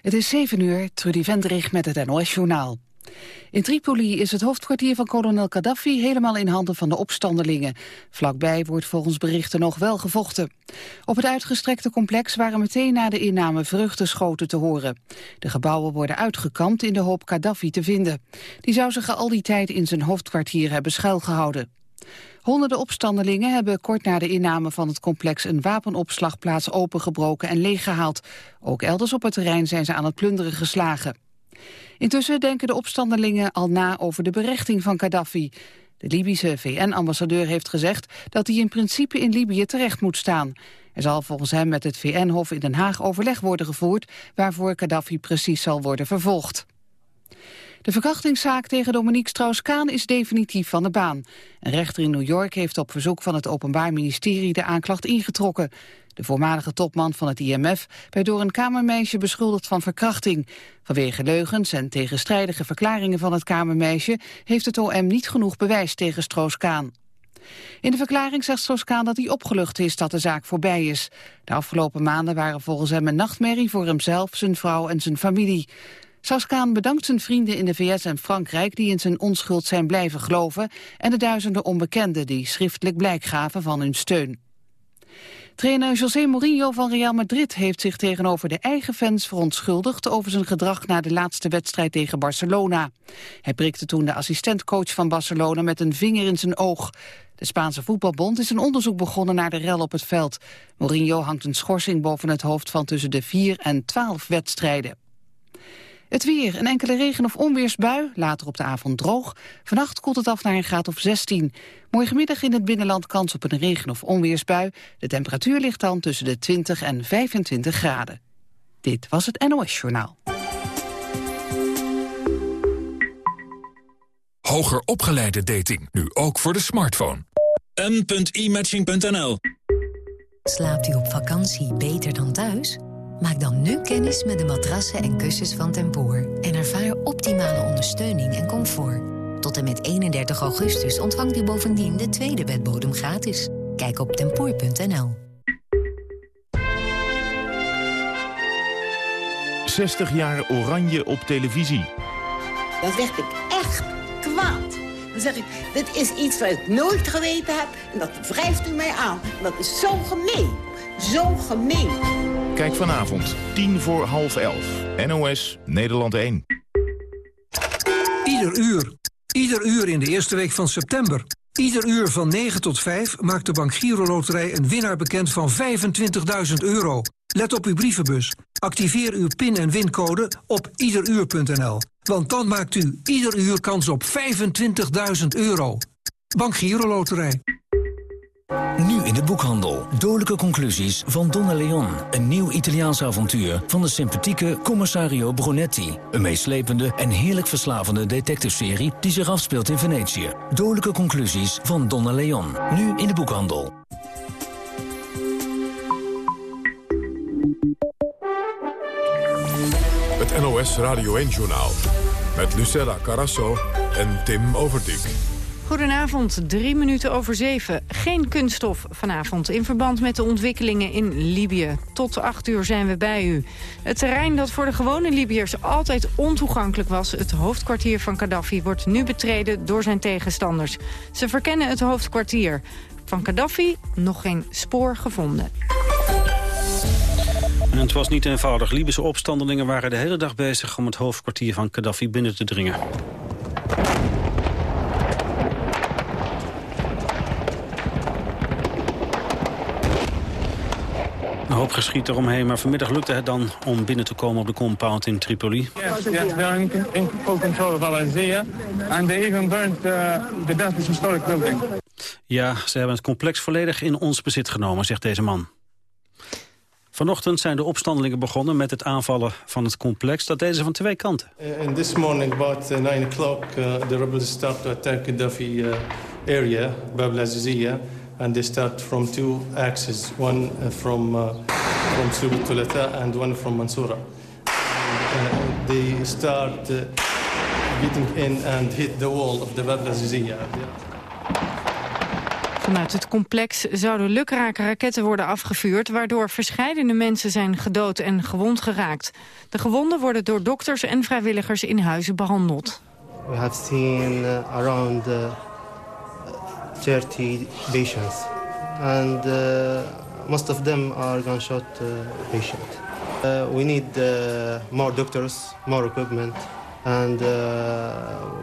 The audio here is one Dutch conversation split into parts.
Het is 7 uur, Trudy Vendrich met het NOS-journaal. In Tripoli is het hoofdkwartier van kolonel Gaddafi helemaal in handen van de opstandelingen. Vlakbij wordt volgens berichten nog wel gevochten. Op het uitgestrekte complex waren meteen na de inname vruchtenschoten te horen. De gebouwen worden uitgekampt in de hoop Gaddafi te vinden. Die zou zich al die tijd in zijn hoofdkwartier hebben schuilgehouden. Honderden opstandelingen hebben kort na de inname van het complex een wapenopslagplaats opengebroken en leeggehaald. Ook elders op het terrein zijn ze aan het plunderen geslagen. Intussen denken de opstandelingen al na over de berechting van Gaddafi. De Libische VN-ambassadeur heeft gezegd dat hij in principe in Libië terecht moet staan. Er zal volgens hem met het VN-hof in Den Haag overleg worden gevoerd... waarvoor Gaddafi precies zal worden vervolgd. De verkrachtingszaak tegen Dominique Strauss-Kaan is definitief van de baan. Een rechter in New York heeft op verzoek van het Openbaar Ministerie de aanklacht ingetrokken. De voormalige topman van het IMF werd door een kamermeisje beschuldigd van verkrachting. Vanwege leugens en tegenstrijdige verklaringen van het kamermeisje... heeft het OM niet genoeg bewijs tegen Stroos-Kaan. In de verklaring zegt Stroos-Kaan dat hij opgelucht is dat de zaak voorbij is. De afgelopen maanden waren volgens hem een nachtmerrie voor hemzelf, zijn vrouw en zijn familie. Saskaan bedankt zijn vrienden in de VS en Frankrijk die in zijn onschuld zijn blijven geloven en de duizenden onbekenden die schriftelijk blijk gaven van hun steun. Trainer José Mourinho van Real Madrid heeft zich tegenover de eigen fans verontschuldigd over zijn gedrag na de laatste wedstrijd tegen Barcelona. Hij prikte toen de assistentcoach van Barcelona met een vinger in zijn oog. De Spaanse voetbalbond is een onderzoek begonnen naar de rel op het veld. Mourinho hangt een schorsing boven het hoofd van tussen de 4 en 12 wedstrijden. Het weer, een enkele regen- of onweersbui, later op de avond droog. Vannacht koelt het af naar een graad of 16. Morgenmiddag in het binnenland kans op een regen- of onweersbui. De temperatuur ligt dan tussen de 20 en 25 graden. Dit was het NOS Journaal. Hoger opgeleide dating, nu ook voor de smartphone. m.imatching.nl Slaapt u op vakantie beter dan thuis? Maak dan nu kennis met de matrassen en kussens van Tempoor... en ervaar optimale ondersteuning en comfort. Tot en met 31 augustus ontvangt u bovendien de tweede bedbodem gratis. Kijk op tempoor.nl. 60 jaar oranje op televisie. Dan zeg ik echt kwaad. Dan zeg ik, dit is iets wat ik nooit geweten heb... en dat wrijft u mij aan. En dat is zo gemeen. Zo gemeen. Kijk vanavond, 10 voor half 11. NOS, Nederland 1. Ieder uur. Ieder uur in de eerste week van september. Ieder uur van 9 tot 5 maakt de Bank Giro Loterij een winnaar bekend van 25.000 euro. Let op uw brievenbus. Activeer uw pin- en wincode op iederuur.nl. Want dan maakt u ieder uur kans op 25.000 euro. Bank Giro Loterij. Nu in de boekhandel. Dodelijke conclusies van Donna Leon. Een nieuw Italiaans avontuur van de sympathieke commissario Brunetti. Een meeslepende en heerlijk verslavende detectiveserie die zich afspeelt in Venetië. Dodelijke conclusies van Donna Leon. Nu in de boekhandel. Het NOS Radio 1-journaal. Met Lucella Carasso en Tim Overdijk. Goedenavond, drie minuten over zeven. Geen kunststof vanavond in verband met de ontwikkelingen in Libië. Tot acht uur zijn we bij u. Het terrein dat voor de gewone Libiërs altijd ontoegankelijk was... het hoofdkwartier van Gaddafi, wordt nu betreden door zijn tegenstanders. Ze verkennen het hoofdkwartier. Van Gaddafi nog geen spoor gevonden. En het was niet eenvoudig. Libische opstandelingen waren de hele dag bezig om het hoofdkwartier van Gaddafi binnen te dringen. Hoop geschiet eromheen, maar vanmiddag lukte het dan om binnen te komen op de compound in Tripoli. Yes, yes, they are in, in full control of Al-Azia. And they even burned the Dafi's historic building. Ja, ze hebben het complex volledig in ons bezit genomen, zegt deze man. Vanochtend zijn de opstandelingen begonnen met het aanvallen van het complex. Dat deden ze van twee kanten. Uh, and this morning, about uh, 9 o'clock, uh, the rebels start to attack Gaddafi uh, area, Bab. And they start from two axes, one uh, from, uh, from Subatulata and one from Mansoura. Uh, they start uh, getting in and hit the wall of the Bab. Vanuit het complex zouden lukrake raketten worden afgevuurd... waardoor verscheidene mensen zijn gedood en gewond geraakt. De gewonden worden door dokters en vrijwilligers in huizen behandeld. We have seen uh, around uh, 30 patients. And uh, most of them are gunshot uh, patients. Uh, we need more doctors, more equipment. And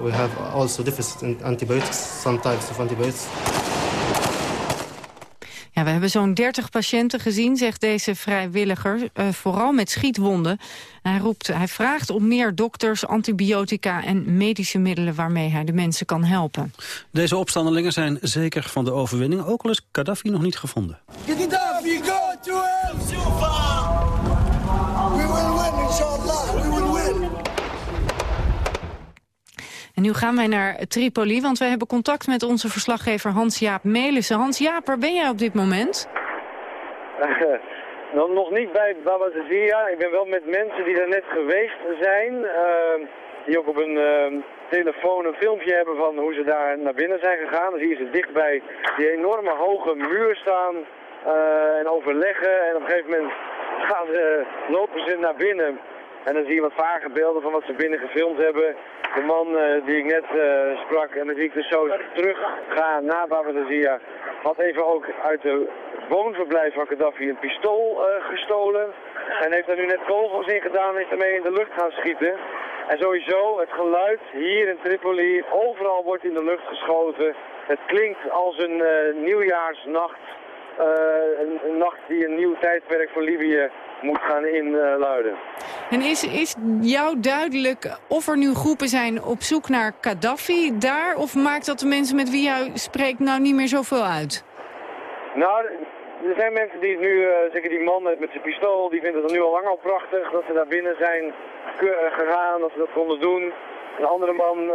we have also deficit in antibiotics, some types of antibiotics. Ja, we hebben zo'n 30 patiënten gezien, zegt deze vrijwilliger, uh, vooral met schietwonden. Hij, roept, hij vraagt om meer dokters, antibiotica en medische middelen waarmee hij de mensen kan helpen. Deze opstandelingen zijn zeker van de overwinning, ook al is Gaddafi nog niet gevonden. En nu gaan wij naar Tripoli, want wij hebben contact met onze verslaggever Hans-Jaap Melissen. Hans-Jaap, waar ben jij op dit moment? nog, niet bij Baba. Ik ben wel met mensen die er net geweest zijn. Uh, die ook op een uh, telefoon een filmpje hebben van hoe ze daar naar binnen zijn gegaan. Zie je ze dicht bij die enorme hoge muur staan uh, en overleggen. En op een gegeven moment gaan ze, lopen ze naar binnen. En dan zie je wat vage beelden van wat ze binnen gefilmd hebben. De man uh, die ik net uh, sprak, en dan zie ik dus zo terug gaan naar Babadazia, had even ook uit de woonverblijf van Gaddafi een pistool uh, gestolen. En heeft er nu net kogels in gedaan en is ermee in de lucht gaan schieten. En sowieso, het geluid hier in Tripoli, overal wordt in de lucht geschoten. Het klinkt als een nieuwjaarsnacht. Een nacht die een nieuw tijdperk voor Libië moet gaan inluiden. En is, is jou duidelijk of er nu groepen zijn op zoek naar Gaddafi daar... of maakt dat de mensen met wie jij spreekt nou niet meer zoveel uit? Nou, er zijn mensen die nu, uh, zeker die man met, met zijn pistool... die vinden het nu al lang al prachtig dat ze daar binnen zijn gegaan, dat ze dat konden doen... Een andere man uh,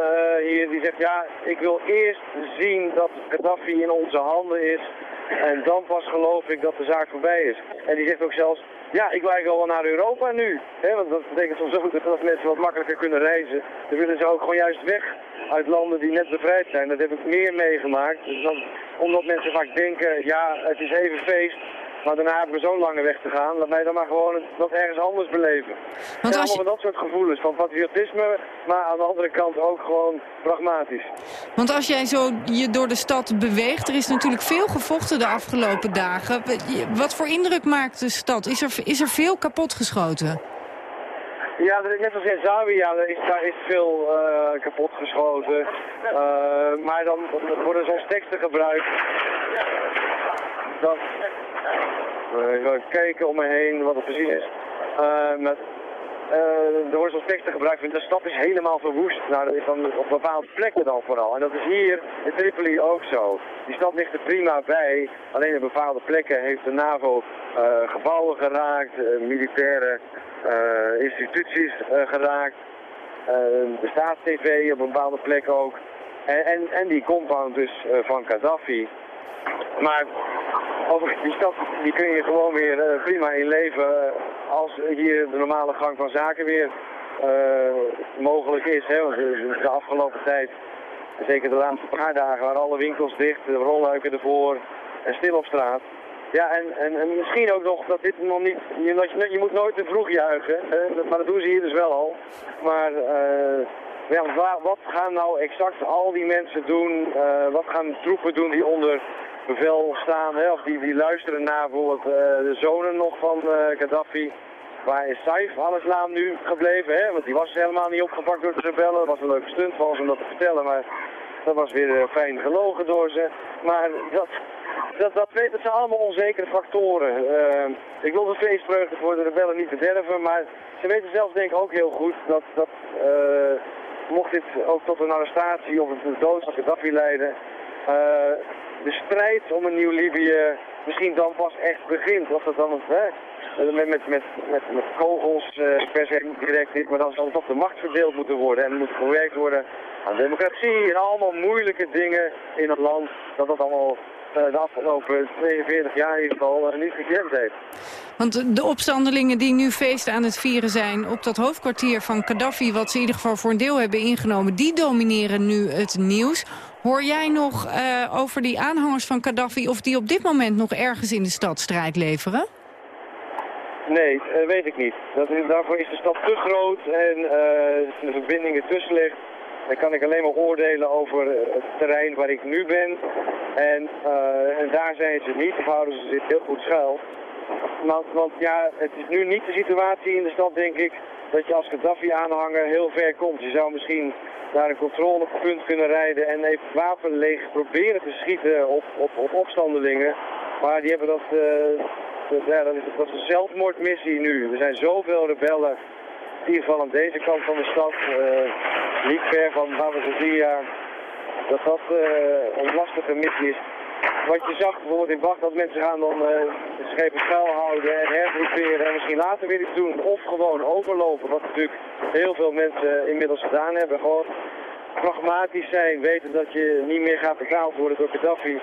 hier die zegt, ja, ik wil eerst zien dat Gaddafi in onze handen is. En dan pas geloof ik dat de zaak voorbij is. En die zegt ook zelfs, ja, ik wil eigenlijk wel naar Europa nu. Hè, want dat betekent soms ook dat mensen wat makkelijker kunnen reizen. Dan willen ze ook gewoon juist weg uit landen die net bevrijd zijn. Dat heb ik meer meegemaakt. Dus dan, omdat mensen vaak denken, ja, het is even feest. Maar daarna hebben we zo'n lange weg te gaan. Laat mij dan maar gewoon dat ergens anders beleven. Want als je... dat soort gevoelens van patriotisme, maar aan de andere kant ook gewoon pragmatisch. Want als jij zo je door de stad beweegt, er is natuurlijk veel gevochten de afgelopen dagen. Wat voor indruk maakt de stad? Is er, is er veel kapot geschoten? Ja, net als in Zawiya is, daar is veel uh, kapot geschoten. Uh, maar dan worden soms teksten gebruikt. Dat, uh, ik kijken om me heen wat het precies is. Met, uh, er worden zo'n teksten gebruikt, de stad is helemaal verwoest. Nou, dat is dan op bepaalde plekken dan vooral. En dat is hier in Tripoli ook zo. Die stad ligt er prima bij. Alleen op bepaalde plekken heeft de NAVO uh, gebouwen geraakt, uh, militaire instituties geraakt. de staatstv op een bepaalde plek ook. En, en, en die compound dus van Gaddafi. Maar over die stad die kun je gewoon weer uh, prima in leven uh, als hier de normale gang van zaken weer uh, mogelijk is. Hè? Want de afgelopen tijd, zeker de laatste paar dagen, waren alle winkels dicht, de rolluiken ervoor en stil op straat. Ja, en, en, en misschien ook nog dat dit nog niet, je, je, je moet nooit te vroeg juichen, hè? maar dat doen ze hier dus wel al. Maar ja, wat gaan nou exact al die mensen doen, wat gaan troepen doen die onder bevel staan, hè, of die, die luisteren naar bijvoorbeeld uh, de zonen nog van uh, Gaddafi. Waar is Saif al-Islam nu gebleven? Hè? Want die was helemaal niet opgepakt door de rebellen. Dat was een leuke stunt van om dat te vertellen, maar dat was weer uh, fijn gelogen door ze. Maar dat, dat, dat, dat zijn allemaal onzekere factoren. ik wil de feestvreugde voor de rebellen niet bederven, maar ze weten zelf denk ik ook heel goed dat, dat mocht dit ook tot een arrestatie of een dood van Gaddafi leiden, de strijd om een nieuw Libië misschien dan pas echt begint. Of dat dan hè, met, met, met, met, met kogels uh, per se direct maar dan zal toch de macht verdeeld moeten worden. En moet gewerkt worden aan democratie en allemaal moeilijke dingen in het land. Dat dat allemaal uh, de afgelopen 42 jaar in ieder geval niet gekend heeft. Want de opstandelingen die nu feest aan het vieren zijn op dat hoofdkwartier van Gaddafi... wat ze in ieder geval voor een deel hebben ingenomen, die domineren nu het nieuws. Hoor jij nog uh, over die aanhangers van Gaddafi... of die op dit moment nog ergens in de stad strijd leveren? Nee, dat weet ik niet. Dat, daarvoor is de stad te groot en uh, de verbindingen tussen ligt. Dan kan ik alleen maar oordelen over het terrein waar ik nu ben. En, uh, en daar zijn ze niet, of houden ze zich heel goed schuil. Want, want ja, het is nu niet de situatie in de stad, denk ik, dat je als Gaddafi-aanhanger heel ver komt. Je zou misschien naar een controlepunt kunnen rijden en even wapen leeg proberen te schieten op, op, op opstandelingen. Maar die hebben dat, uh, dat, ja, dat, is, dat is een zelfmoordmissie nu. Er zijn zoveel rebellen, in ieder geval aan deze kant van de stad, uh, niet ver van Bavazazia, dat dat uh, een lastige missie is. Wat je zag bijvoorbeeld in Bagdad, mensen gaan dan uh, de schepen schuil houden en hergroeperen en misschien later weer iets doen. Of gewoon overlopen, wat natuurlijk heel veel mensen inmiddels gedaan hebben. Gewoon pragmatisch zijn, weten dat je niet meer gaat betaald worden door Gaddafi.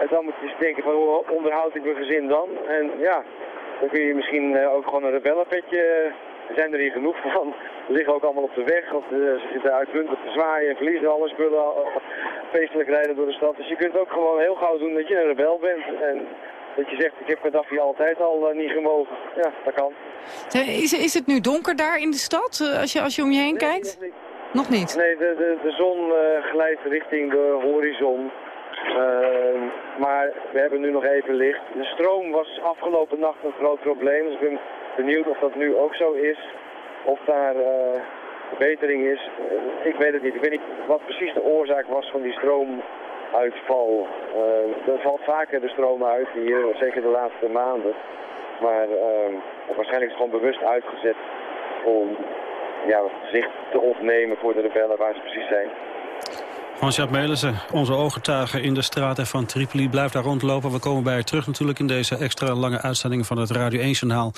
En dan moet je eens denken van hoe onderhoud ik mijn gezin dan? En ja, dan kun je misschien uh, ook gewoon een rebellenpetje er zijn er hier genoeg van. Ze liggen ook allemaal op de weg. Of ze zitten uitpuntend te zwaaien en verliezen alle spullen. Feestelijk rijden door de stad. Dus je kunt ook gewoon heel gauw doen dat je een rebel bent. En dat je zegt, ik heb Gaddafi altijd al uh, niet gemogen. Ja, dat kan. Is, is het nu donker daar in de stad, uh, als je, als je om je heen nee, kijkt? Nog niet. Nog niet? Nee, de, de, de zon glijdt richting de horizon. maar we hebben nu nog even licht. De stroom was afgelopen nacht een groot probleem. Dus ik ben benieuwd of dat nu ook zo is. Of daar uh, verbetering is. Uh, ik weet het niet. Ik weet niet wat precies de oorzaak was van die stroomuitval. Uh, er valt vaker de stroom uit hier, zeker de laatste maanden. Maar waarschijnlijk is het gewoon bewust uitgezet om ja, zicht te opnemen voor de rebellen waar ze precies zijn. Hans-Jaap Melissen, onze ooggetuige in de straten van Tripoli, blijft daar rondlopen. We komen bij je terug natuurlijk in deze extra lange uitzending van het Radio 1-journaal.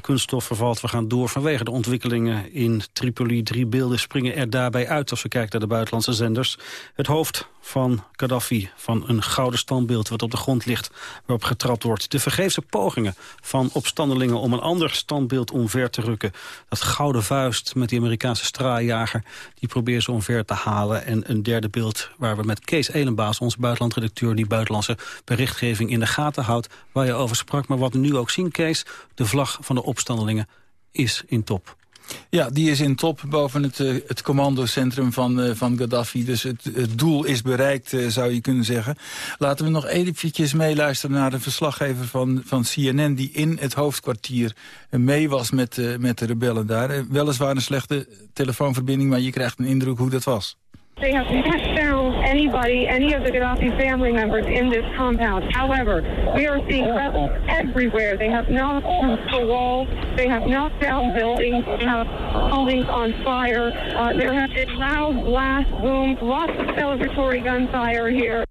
Kunststof vervalt, we gaan door vanwege de ontwikkelingen in Tripoli. Drie beelden springen er daarbij uit als we kijken naar de buitenlandse zenders. Het hoofd van Gaddafi, van een gouden standbeeld wat op de grond ligt, waarop getrapt wordt. De vergeefse pogingen van opstandelingen om een ander standbeeld omver te rukken. Dat gouden vuist met die Amerikaanse straaljager, die probeert ze omver te halen. En een derde beeld waar we met Kees Elenbaas, onze buitenlandredacteur, die buitenlandse berichtgeving in de gaten houdt, waar je over sprak. Maar wat we nu ook zien, Kees, de vlag van de opstandelingen is in top. Ja, die is in top boven het, uh, het commandocentrum van, uh, van Gaddafi. Dus het, doel is bereikt, uh, zou je kunnen zeggen. Laten we nog eventjes meeluisteren naar de verslaggever van, van CNN... die in het hoofdkwartier mee was met, met de rebellen daar. weliswaar een slechte telefoonverbinding, maar je krijgt een indruk hoe dat was. They have not found anybody, any of the Gaddafi family members in this compound. However, we are seeing rebels everywhere. They have knocked the walls. They have knocked down buildings. They have buildings on fire. Uh, there have been loud blast booms, lots of celebratory gunfire here.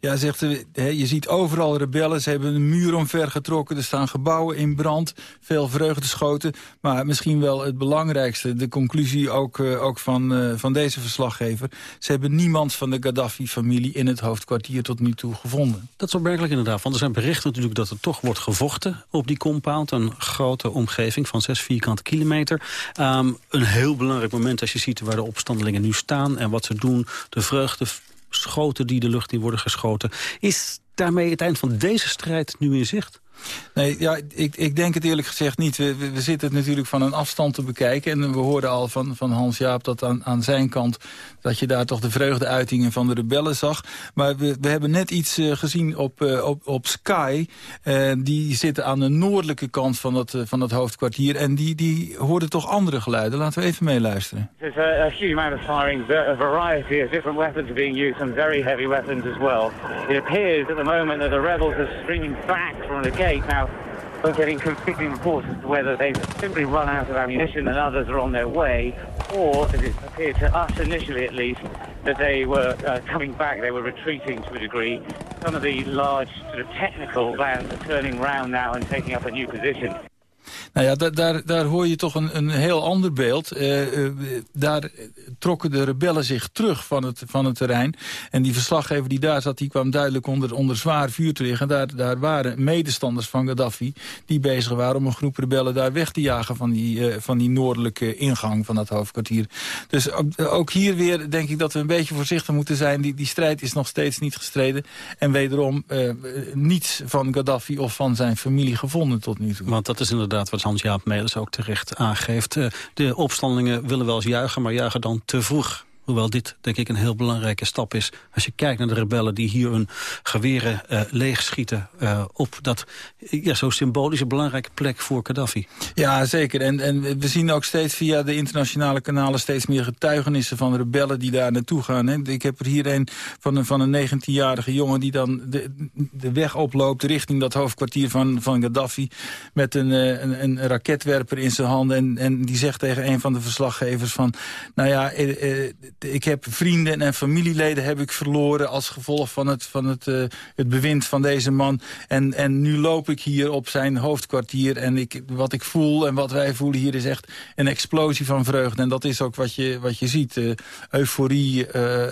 Ja, zegt ze, je ziet overal rebellen. Ze hebben een muur omvergetrokken. Er staan gebouwen in brand. Veel vreugdeschoten. Maar misschien wel het belangrijkste, de conclusie ook, uh, ook van, uh, van deze verslaggever. Ze hebben niemand van de Gaddafi-familie in het hoofdkwartier tot nu toe gevonden. Dat is opmerkelijk inderdaad. Want er zijn berichten natuurlijk dat er toch wordt gevochten op die compound. Een grote omgeving van 6 vierkante kilometer. Um, een heel belangrijk moment als je ziet waar de opstandelingen nu staan en wat ze doen. De vreugde schoten die de lucht in worden geschoten. Is daarmee het eind van deze strijd nu in zicht? Nee, ja, ik, ik denk het eerlijk gezegd niet. We, we, zitten het natuurlijk van een afstand te bekijken. En we hoorden al van, van Hans-Jaap dat aan, aan zijn kant... dat je daar toch de vreugdeuitingen van de rebellen zag. Maar we, we hebben net iets uh, gezien op, uh, op, op Sky. Uh, die zitten aan de noordelijke kant van het, van het hoofdkwartier. En die, die hoorden toch andere geluiden. Laten we even meeluisteren. There's a, a huge amount of firing. A variety of different weapons being used. Some very heavy weapons as well. It appears at the moment that the rebels are streaming back from the gate. Now, we're getting conflicting reports as to whether they've simply run out of ammunition and others are on their way, or as it appeared to us initially at least, that they were uh, coming back, they were retreating to a degree. Some of the large sort of technical vans are turning round now and taking up a new position. Nou ja, daar, daar, daar hoor je toch een, een heel ander beeld. Uh, uh, daar trokken de rebellen zich terug van het, van het terrein. En die verslaggever die daar zat, die kwam duidelijk onder, onder zwaar vuur te liggen. Daar, daar waren medestanders van Gaddafi die bezig waren om een groep rebellen daar weg te jagen van die, uh, van die noordelijke ingang van dat hoofdkwartier. Dus ook, ook, hier weer denk ik dat we een beetje voorzichtig moeten zijn. Die, die strijd is nog steeds niet gestreden. En wederom niets van Gaddafi of van zijn familie gevonden tot nu toe. Want dat is inderdaad wat Hans-Jaap Melis ook terecht aangeeft. Uh, de opstandelingen willen wel eens juichen, maar juichen dan te vroeg. Hoewel dit, denk ik, een heel belangrijke stap is. Als je kijkt naar de rebellen die hier hun geweren uh, leegschieten... Uh, op dat ja, zo symbolische belangrijke plek voor Gaddafi. Ja, zeker. En, en we zien ook steeds via de internationale kanalen... steeds meer getuigenissen van rebellen die daar naartoe gaan. Hè. Ik heb er hier een van een, van een 19-jarige jongen... die dan de, weg oploopt richting dat hoofdkwartier van, van Gaddafi... met een, een, een raketwerper in zijn handen. En, en die zegt tegen een van de verslaggevers van... nou ja... Eh, ik heb vrienden en familieleden heb ik verloren... als gevolg van het, van het, uh, het bewind van deze man. En, en nu loop ik hier op zijn hoofdkwartier. En ik, wat ik voel en wat wij voelen hier is echt een explosie van vreugde. En dat is ook wat je, wat je ziet. Uh, euforie, uh,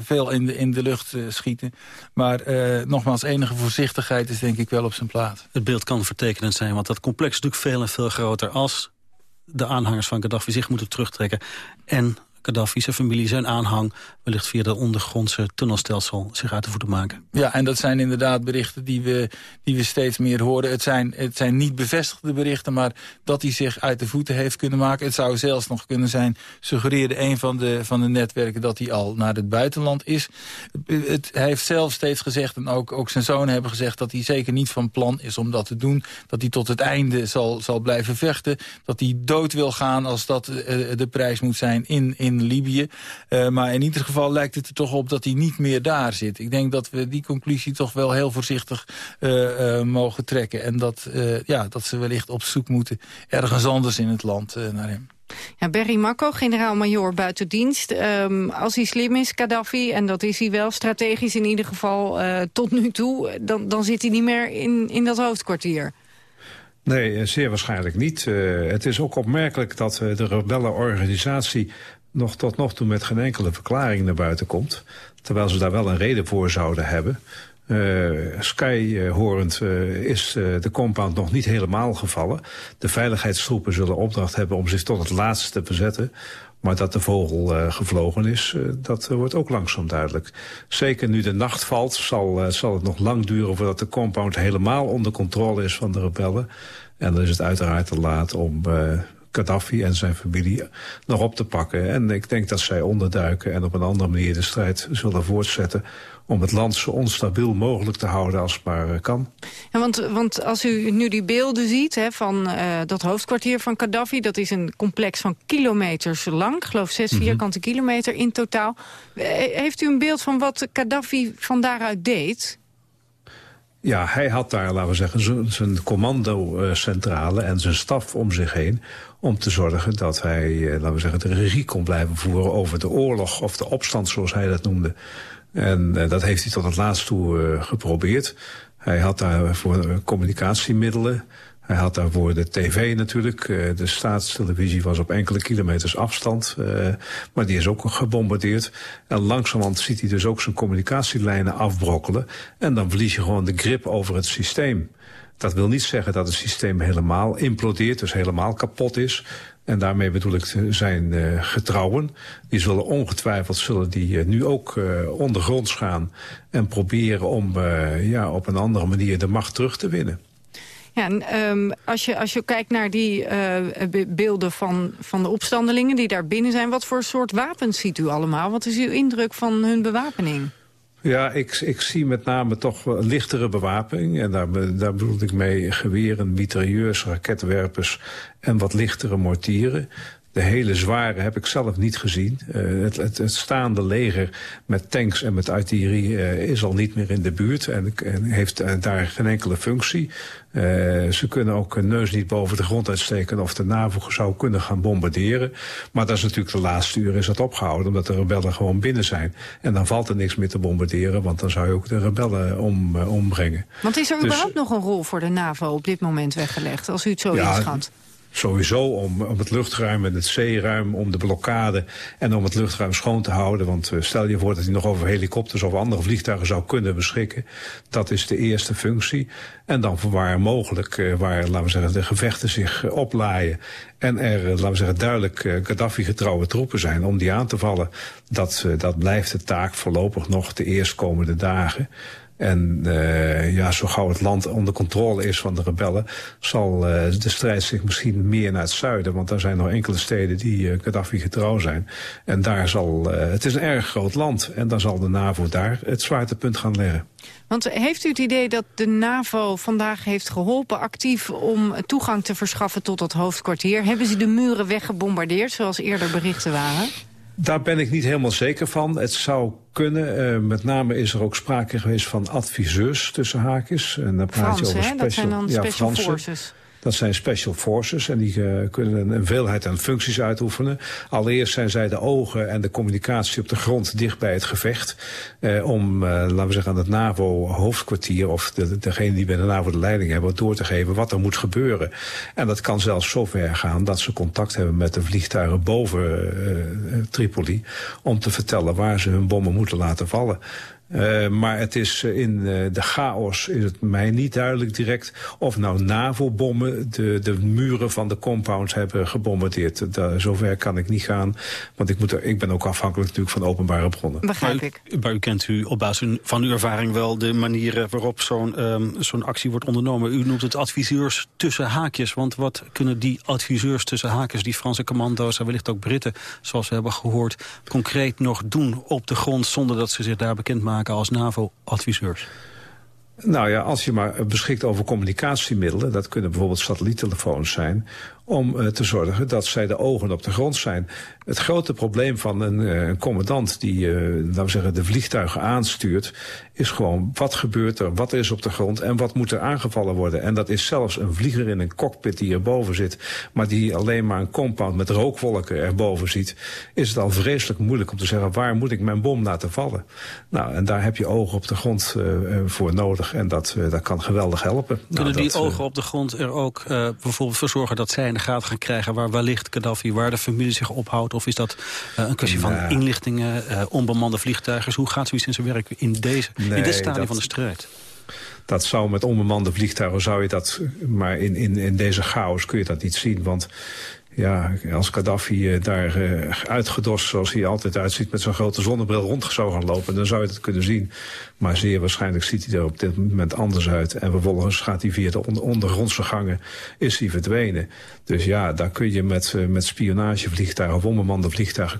veel in de, in de lucht schieten. Maar nogmaals, enige voorzichtigheid is denk ik wel op zijn plaats. Het beeld kan vertekenend zijn, want dat complex is natuurlijk veel en veel groter... als de aanhangers van Gaddafi zich moeten terugtrekken. En Gaddafi, zijn familie, zijn aanhang... wellicht via de ondergrondse tunnelstelsel zich uit de voeten maken. Ja, en dat zijn inderdaad berichten die we, die we steeds meer horen. Het zijn, het zijn niet bevestigde berichten, maar dat hij zich uit de voeten heeft kunnen maken. Het zou zelfs nog kunnen zijn, suggereerde een van de, van de netwerken... dat hij al naar het buitenland is. Het, hij heeft zelf steeds gezegd, en ook, ook zijn zonen hebben gezegd... dat hij zeker niet van plan is om dat te doen. Dat hij tot het einde zal, zal blijven vechten. Dat hij dood wil gaan als dat uh, de prijs moet zijn in, in in Libië. Uh, maar in ieder geval lijkt het er toch op dat hij niet meer daar zit. Ik denk dat we die conclusie toch wel heel voorzichtig uh, uh, mogen trekken. En dat, ja, dat ze wellicht op zoek moeten ergens anders in het land naar hem. Ja, Berry Makko, generaal-majoor buiten dienst. Um, als hij slim is, Gaddafi, en dat is hij wel, strategisch in ieder geval uh, tot nu toe... dan, dan zit hij niet meer in, in dat hoofdkwartier. Nee, zeer waarschijnlijk niet. Uh, het is ook opmerkelijk dat uh, de rebellenorganisatie nog tot nog toe met geen enkele verklaring naar buiten komt. Terwijl ze daar wel een reden voor zouden hebben. Uh, Sky horend uh, is de compound nog niet helemaal gevallen. De veiligheidstroepen zullen opdracht hebben om zich tot het laatste te verzetten. Maar dat de vogel gevlogen is, dat wordt ook langzaam duidelijk. Zeker nu de nacht valt, zal, zal het nog lang duren voordat de compound helemaal onder controle is van de rebellen. En dan is het uiteraard te laat om Gaddafi en zijn familie nog op te pakken. En ik denk dat zij onderduiken en op een andere manier de strijd zullen voortzetten om het land zo onstabiel mogelijk te houden als het maar eh, kan. Ja, want, want als u nu die beelden ziet hè, van uh, dat hoofdkwartier van Gaddafi... dat is een complex van kilometers lang, ik geloof zes mhm. vierkante kilometer in totaal. Eh, heeft u een beeld van wat Gaddafi van daaruit deed? Ja, hij had daar, laten we zeggen, zijn commandocentrale en zijn staf om zich heen om te zorgen dat hij, eh, laten we zeggen, de regie kon blijven voeren over de oorlog of de opstand, zoals hij dat noemde. En uh, dat heeft hij tot het laatst toe uh, geprobeerd. Hij had daarvoor communicatiemiddelen. Hij had daarvoor de tv natuurlijk. De staatstelevisie was op enkele kilometers afstand. Maar die is ook gebombardeerd. En langzamerhand ziet hij dus ook zijn communicatielijnen afbrokkelen. En dan verlies je gewoon de grip over het systeem. Dat wil niet zeggen dat het systeem helemaal implodeert, dus helemaal kapot is. En daarmee bedoel ik zijn uh, getrouwen. Die zullen ongetwijfeld zullen die, uh, nu ook uh, ondergronds gaan... en proberen om ja, op een andere manier de macht terug te winnen. Ja, en, um, als, je, als je kijkt naar die beelden van, van de opstandelingen die daar binnen zijn... wat voor soort wapens ziet u allemaal? Wat is uw indruk van hun bewapening? Ja, ik, ik zie met name toch lichtere bewapening. En daar, daar bedoel ik mee geweren, mitrailleurs, raketwerpers en wat lichtere mortieren. De hele zware heb ik zelf niet gezien. Uh, het, het, het, staande leger met tanks en met artillerie uh, is al niet meer in de buurt en, en heeft uh, daar geen enkele functie. ze kunnen ook hun neus niet boven de grond uitsteken of de NAVO zou kunnen gaan bombarderen. Maar dat is natuurlijk de laatste uur is dat opgehouden omdat de rebellen gewoon binnen zijn. En dan valt er niks meer te bombarderen, want dan zou je ook de rebellen om, ombrengen. Want is er dus, überhaupt nog een rol voor de NAVO op dit moment weggelegd, als u het zo ja, inschat? Sowieso om, om het luchtruim en het zeeruim, om de blokkade en om het luchtruim schoon te houden. Want uh, stel je voor dat hij nog over helikopters of andere vliegtuigen zou kunnen beschikken. Dat is de eerste functie. En dan waar mogelijk, uh, waar laten we zeggen, de gevechten zich uh, oplaaien. En er, laten we zeggen, duidelijk Gaddafi-getrouwe troepen zijn om die aan te vallen. Dat, dat blijft de taak voorlopig nog de eerstkomende dagen. En uh, ja, zo gauw het land onder controle is van de rebellen... zal uh, de strijd zich misschien meer naar het zuiden. Want daar zijn nog enkele steden die uh, Gaddafi getrouw zijn. En daar zal... het is een erg groot land. En dan zal de NAVO daar het zwaartepunt gaan leggen. Want heeft u het idee dat de NAVO vandaag heeft geholpen actief... om toegang te verschaffen tot het hoofdkwartier? Hebben ze de muren weggebombardeerd, zoals eerder berichten waren? Daar ben ik niet helemaal zeker van. Het zou kunnen. Uh, met name is er ook sprake geweest van adviseurs tussen haakjes. En dan praat Frans, je over special, dat zijn dan ja, special forces. Dat zijn special forces en die uh, kunnen een veelheid aan functies uitoefenen. Allereerst zijn zij de ogen en de communicatie op de grond dicht bij het gevecht. Uh, om, uh, laten we zeggen, aan het NAVO-hoofdkwartier of de, degene die bij de NAVO de leiding hebben, door te geven wat er moet gebeuren. En dat kan zelfs zover gaan dat ze contact hebben met de vliegtuigen boven Tripoli. Om te vertellen waar ze hun bommen moeten laten vallen. Uh, maar het is uh, in uh, de chaos is het mij niet duidelijk direct of nou NAVO-bommen de, de muren van de compounds hebben gebombardeerd. Daar, zover kan ik niet gaan, want ik, moet er, ik ben ook afhankelijk natuurlijk van openbare bronnen. Begrijp ik. Maar u, kent u op basis van uw ervaring wel de manieren waarop zo'n um, zo'n actie wordt ondernomen. U noemt het adviseurs tussen haakjes, want wat kunnen die adviseurs tussen haakjes, die Franse commando's en wellicht ook Britten, zoals we hebben gehoord, concreet nog doen op de grond zonder dat ze zich daar bekend maken? Als NAVO-adviseurs? Nou ja, als je maar beschikt over communicatiemiddelen... dat kunnen bijvoorbeeld satelliettelefoons zijn om uh, te zorgen dat zij de ogen op de grond zijn. Het grote probleem van een, uh, een commandant die, uh, laten we zeggen, de vliegtuigen aanstuurt, is gewoon wat gebeurt er, wat is op de grond en wat moet er aangevallen worden. En dat is zelfs een vlieger in een cockpit die erboven zit, maar die alleen maar een compound met rookwolken erboven ziet, is het al vreselijk moeilijk om te zeggen waar moet ik mijn bom laten vallen. Nou, en daar heb je ogen op de grond voor nodig en dat, dat kan geweldig helpen. Kunnen nou, die ogen op de grond er ook bijvoorbeeld voor zorgen dat zij gaten gaan krijgen... waar wellicht Gaddafi, waar de familie zich ophoudt? Of is dat een kwestie van inlichtingen, onbemande vliegtuigers? Hoe gaat zoiets in zijn werk in, deze, nee, in dit stadium van de strijd? Dat zou met onbemande vliegtuigen zou je dat... maar in, in, in deze chaos kun je dat niet zien. Want ja, als Gaddafi uh, daar uh, uitgedost, zoals hij altijd uitziet... met zo'n grote zonnebril rond zou gaan lopen, dan zou je het kunnen zien. Maar zeer waarschijnlijk ziet hij er op dit moment anders uit. En vervolgens gaat hij via de on ondergrondse gangen, is hij verdwenen. Dus ja, daar kun je met, uh, met spionagevliegtuigen of onbemande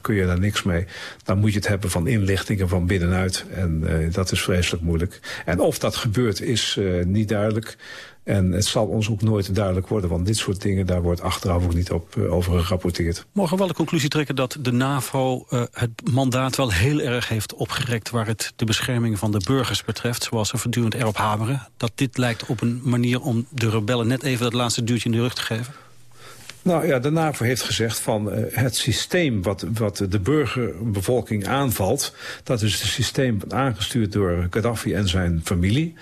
kun je daar niks mee. Dan moet je het hebben van inlichtingen van binnenuit. En dat is vreselijk moeilijk. En of dat gebeurt, is niet duidelijk... En het zal ons ook nooit duidelijk worden, want dit soort dingen... daar wordt achteraf ook niet op, uh, over gerapporteerd. Mogen we wel de conclusie trekken dat de NAVO uh, het mandaat wel heel erg heeft opgerekt... waar het de bescherming van de burgers betreft, zoals ze voortdurend erop hameren? Dat dit lijkt op een manier om de rebellen net even dat laatste duurtje in de rug te geven? Nou ja, de NAVO heeft gezegd van uh, het systeem wat, wat de burgerbevolking aanvalt... dat is het systeem aangestuurd door Gaddafi en zijn familie...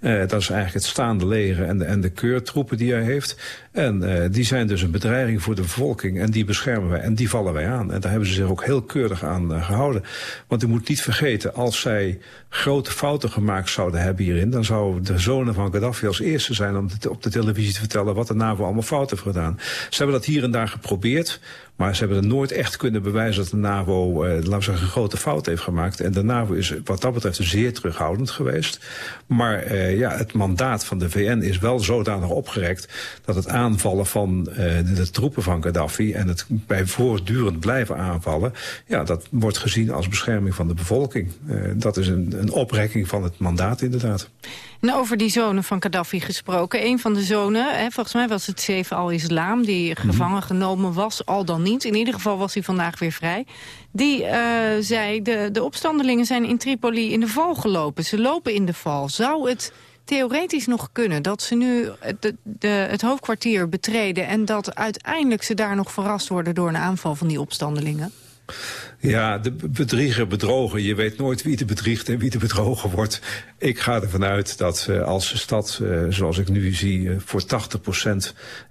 Uh, dat is eigenlijk het staande leger en de, en de keurtroepen die hij heeft. En uh, die zijn dus een bedreiging voor de bevolking. En die beschermen wij en die vallen wij aan. En daar hebben ze zich ook heel keurig aan uh, gehouden. Want u moet niet vergeten, als zij grote fouten gemaakt zouden hebben hierin... dan zouden de zonen van Gaddafi als eerste zijn om op de televisie te vertellen... wat de NAVO allemaal fout heeft gedaan. Ze hebben dat hier en daar geprobeerd... Maar ze hebben er nooit echt kunnen bewijzen dat de NAVO uh, laten zeggen, een grote fout heeft gemaakt. En de NAVO is wat dat betreft zeer terughoudend geweest. Maar uh, ja, het mandaat van de VN is wel zodanig opgerekt dat het aanvallen van uh, de, troepen van Gaddafi en het bij voortdurend blijven aanvallen, ja, dat wordt gezien als bescherming van de bevolking. dat is een, een oprekking van het mandaat inderdaad. En over die zonen van Gaddafi gesproken. Een van de zonen, hè, volgens mij was het Zeven al-Islam... die mm -hmm. gevangen genomen was, al dan niet. In ieder geval was hij vandaag weer vrij. Die uh, zei, de, de opstandelingen zijn in Tripoli in de val gelopen. Ze lopen in de val. Zou het theoretisch nog kunnen dat ze nu de, het hoofdkwartier betreden... en dat uiteindelijk ze daar nog verrast worden door een aanval van die opstandelingen? Ja, de bedrieger bedrogen. Je weet nooit wie de bedriegt en wie de bedrogen wordt. Ik ga ervan uit dat uh, als de stad, uh, zoals ik nu zie, uh, voor 80%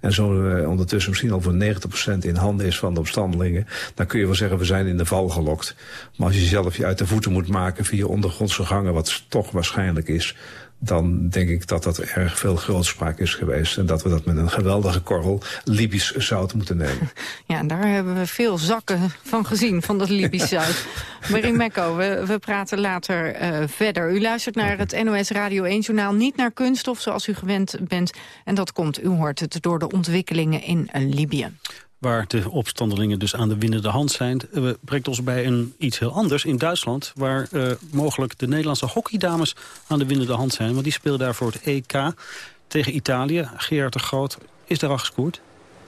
en zo ondertussen misschien al voor 90% in handen is van de opstandelingen, dan kun je wel zeggen we zijn in de val gelokt. Maar als je zelf je uit de voeten moet maken via ondergrondse gangen, wat toch waarschijnlijk is, dan denk ik dat dat erg veel grootspraak is geweest. En dat we dat met een geweldige korrel Libisch zout moeten nemen. Ja, en daar hebben we veel zakken van gezien, van dat Libisch zout. Marie Mekko, we, we praten later uh, verder. U luistert naar het NOS Radio 1-journaal, niet naar kunststof zoals u gewend bent. En dat komt, u hoort het, door de ontwikkelingen in uh, Libië waar de opstandelingen dus aan de winnende hand zijn... Uh, brengt ons bij een iets heel anders in Duitsland... waar uh, mogelijk de Nederlandse hockeydames aan de winnende hand zijn. Want die spelen daar voor het EK tegen Italië. Gerard de Groot is daar al gescoord.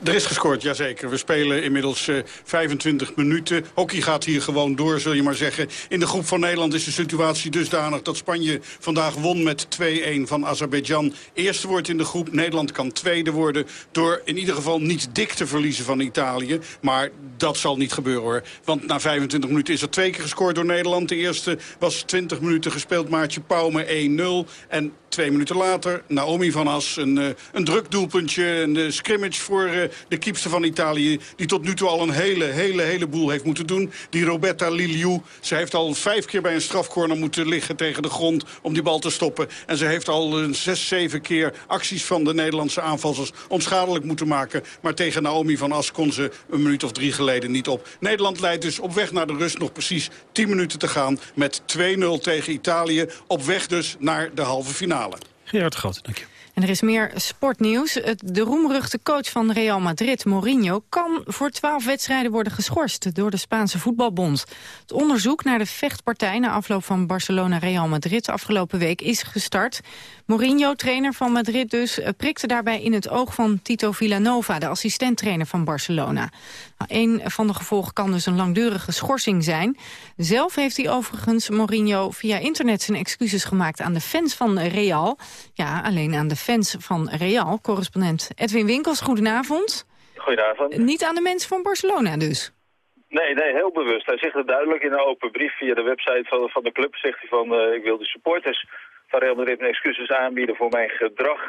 Er is gescoord, jazeker. We spelen inmiddels uh, 25 minuten. Hockey gaat hier gewoon door, zul je maar zeggen. In de groep van Nederland is de situatie dusdanig... dat Spanje vandaag won met 2-1 van Azerbeidzjan. Eerste wordt in de groep. Nederland kan tweede worden... door in ieder geval niet dik te verliezen van Italië. Maar dat zal niet gebeuren, hoor. Want na 25 minuten is er twee keer gescoord door Nederland. De eerste was 20 minuten gespeeld, Maartje Pauwme 1-0. En twee minuten later, Naomi van As, een, uh, een druk doelpuntje, een scrimmage voor uh, de kiepster van Italië... die tot nu toe al een hele, hele, hele boel heeft moeten doen. Die Roberta Liliou. Ze heeft al vijf keer bij een strafcorner moeten liggen tegen de grond... om die bal te stoppen. En ze heeft al een zes, zeven keer acties van de Nederlandse aanvallers... onschadelijk moeten maken. Maar tegen Naomi van As kon ze een minuut of drie geleden niet op. Nederland leidt dus op weg naar de rust nog precies 10 minuten te gaan... met 2-0 tegen Italië. Op weg dus naar de halve finale. Gerard Groot, dank je. En er is meer sportnieuws. De roemruchte coach van Real Madrid, Mourinho... kan voor twaalf wedstrijden worden geschorst door de Spaanse voetbalbond. Het onderzoek naar de vechtpartij na afloop van Barcelona-Real Madrid... afgelopen week is gestart. Mourinho, trainer van Madrid dus, prikte daarbij in het oog van Tito Villanova... de assistenttrainer van Barcelona. Nou, een van de gevolgen kan dus een langdurige schorsing zijn. Zelf heeft hij overigens Mourinho via internet zijn excuses gemaakt... aan de fans van Real. Ja, alleen aan de fans van Real. Correspondent Edwin Winkels, goedenavond. Goedenavond. Niet aan de mensen van Barcelona dus? Nee, nee, heel bewust. Hij zegt het duidelijk in een open brief via de website van, van de club. Zegt hij van, uh, ik wil de supporters van Real Madrid mijn excuses aanbieden voor mijn gedrag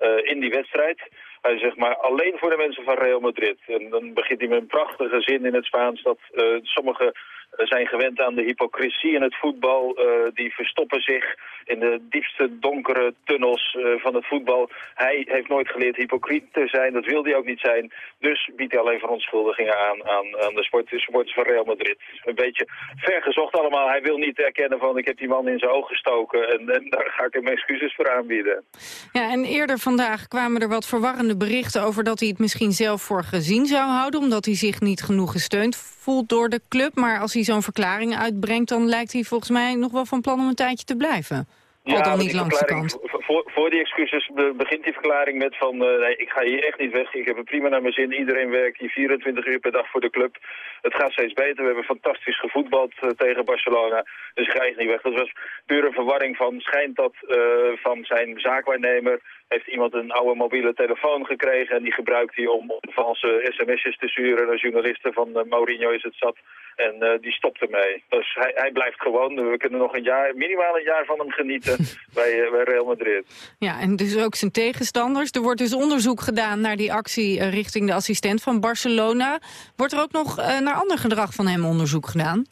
uh, in die wedstrijd. Hij zegt maar alleen voor de mensen van Real Madrid. En dan begint hij met een prachtige zin in het Spaans dat uh, sommige zijn gewend aan de hypocrisie in het voetbal. Uh, die verstoppen zich in de diepste donkere tunnels uh, van het voetbal. Hij heeft nooit geleerd hypocriet te zijn, dat wil hij ook niet zijn. Dus biedt hij alleen verontschuldigingen aan aan, aan de supporters van Real Madrid. Een beetje vergezocht allemaal. Hij wil niet erkennen van ik heb die man in zijn oog gestoken. En, en daar ga ik hem excuses voor aanbieden. Ja, en eerder vandaag kwamen er wat verwarrende berichten over dat hij het misschien zelf voor gezien zou houden. Omdat hij zich niet genoeg gesteund voelt door de club. Maar als hij zo'n verklaring uitbrengt, dan lijkt hij volgens mij nog wel van plan om een tijdje te blijven. Ja, Al dan niet langs de kant. Voor, voor die excuses begint die verklaring met van... Uh, nee, ik ga hier echt niet weg. Ik heb het prima naar mijn zin. Iedereen werkt hier 24 uur per dag voor de club. Het gaat steeds beter. We hebben fantastisch gevoetbald uh, tegen Barcelona. Dus ik ga echt niet weg. Dat was pure verwarring van... schijnt dat uh, van zijn zaakwaarnemer heeft iemand een oude mobiele telefoon gekregen... en die gebruikt hij om, om valse sms'jes te sturen naar journalisten van Mourinho is het zat. En die stopt ermee. Dus hij, hij blijft gewoon. We kunnen nog een jaar, minimaal een jaar van hem genieten bij, uh, bij Real Madrid. Ja, en dus ook zijn tegenstanders. Er wordt dus onderzoek gedaan naar die actie uh, richting de assistent van Barcelona. Wordt er ook nog naar ander gedrag van hem onderzoek gedaan?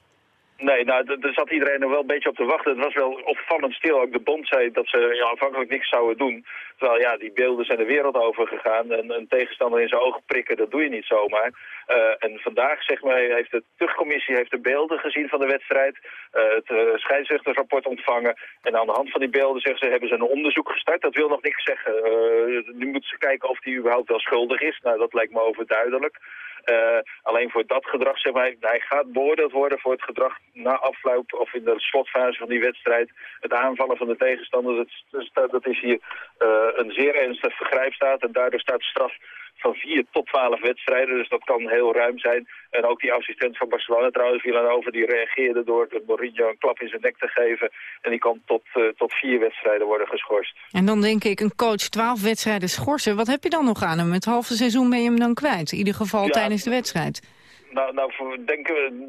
Nee, nou, daar zat iedereen nog wel een beetje op te wachten. Het was wel opvallend stil. Ook de bond zei dat ze ja, aanvankelijk niks zouden doen. Terwijl ja, die beelden zijn de wereld over gegaan. En een tegenstander in zijn ogen prikken, dat doe je niet zomaar. Uh, en vandaag, zeg maar, heeft de tuchtcommissie heeft de beelden gezien van de wedstrijd. Uh, het uh, scheidsrechtersrapport ontvangen. En aan de hand van die beelden, zeggen ze, hebben ze een onderzoek gestart. Dat wil nog niks zeggen. nu moeten ze kijken of hij überhaupt wel schuldig is. Nou, dat lijkt me overduidelijk. Alleen voor dat gedrag, zeg maar, hij gaat beoordeeld worden voor het gedrag na afloop of in de slotfase van die wedstrijd. Het aanvallen van de tegenstander, dat, dat is hier een zeer ernstig vergrijp staat en daardoor staat straf van 4 tot 12 wedstrijden. Dus dat kan heel ruim zijn. En ook die assistent van Barcelona trouwens, Villanova, die reageerde door de Mourinho een klap in zijn nek te geven. En die kan tot, uh, tot vier wedstrijden worden geschorst. En dan denk ik, een coach 12 wedstrijden schorsen. Wat heb je dan nog aan hem? Het halve seizoen ben je hem dan kwijt. In ieder geval ja, tijdens de wedstrijd. Nou, nou denk,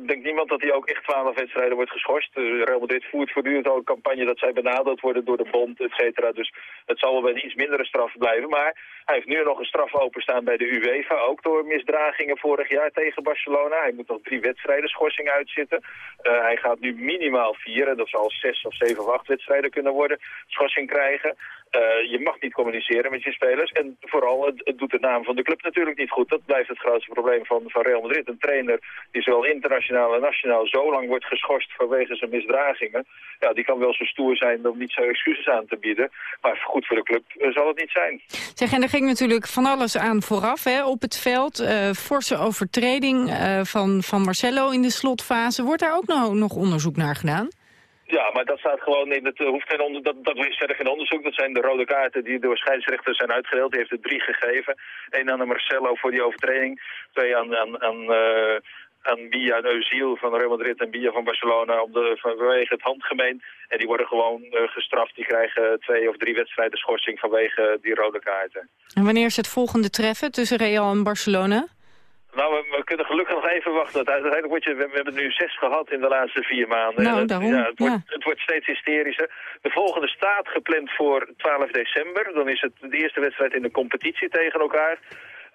denk niemand dat hij ook echt 12 wedstrijden wordt geschorst. Uh, Real Madrid voert voortdurend al een campagne dat zij benadeeld worden door de bond, et cetera. Dus het zal wel bij een iets mindere straf blijven. Maar hij heeft nu nog een straf openstaan bij de UEFA, ook door misdragingen vorig jaar tegen Barcelona. Hij moet nog drie wedstrijden schorsing uitzitten. Uh, hij gaat nu minimaal vier, en dat zal zes of zeven of acht wedstrijden kunnen worden, schorsing krijgen. Uh, je mag niet communiceren met je spelers. En vooral, het, het, doet de naam van de club natuurlijk niet goed. Dat blijft het grootste probleem van, van Real Madrid. Een trainer die zowel internationaal en nationaal zo lang wordt geschorst vanwege zijn misdragingen. Ja, die kan wel zo stoer zijn om niet zo excuses aan te bieden. Maar goed voor de club uh, zal het niet zijn. Zeg, en er ging natuurlijk van alles aan vooraf hè, op het veld. Uh, forse overtreding van, van Marcelo in de slotfase. Wordt daar ook nog, nog onderzoek naar gedaan? Ja, maar dat staat gewoon in het hoeft geen onder, dat, dat is verder geen onderzoek. Dat zijn de rode kaarten die door scheidsrechters zijn uitgedeeld. Die heeft er drie gegeven. Eén aan Marcelo voor die overtreding. Twee aan, aan, aan, Bia en Eusiel van Real Madrid en Bia van Barcelona om de, vanwege het handgemeen. En die worden gewoon uh, gestraft. Die krijgen twee of drie wedstrijden schorsing vanwege die rode kaarten. En wanneer is het volgende treffen tussen Real en Barcelona? Nou, we, we, kunnen gelukkig nog even wachten. Uiteindelijk wordt je, we, we, hebben nu zes gehad in de laatste vier maanden. Nou, daarom, ja, het, wordt, het wordt steeds hysterischer. De volgende staat gepland voor 12 december. Dan is het de eerste wedstrijd in de competitie tegen elkaar.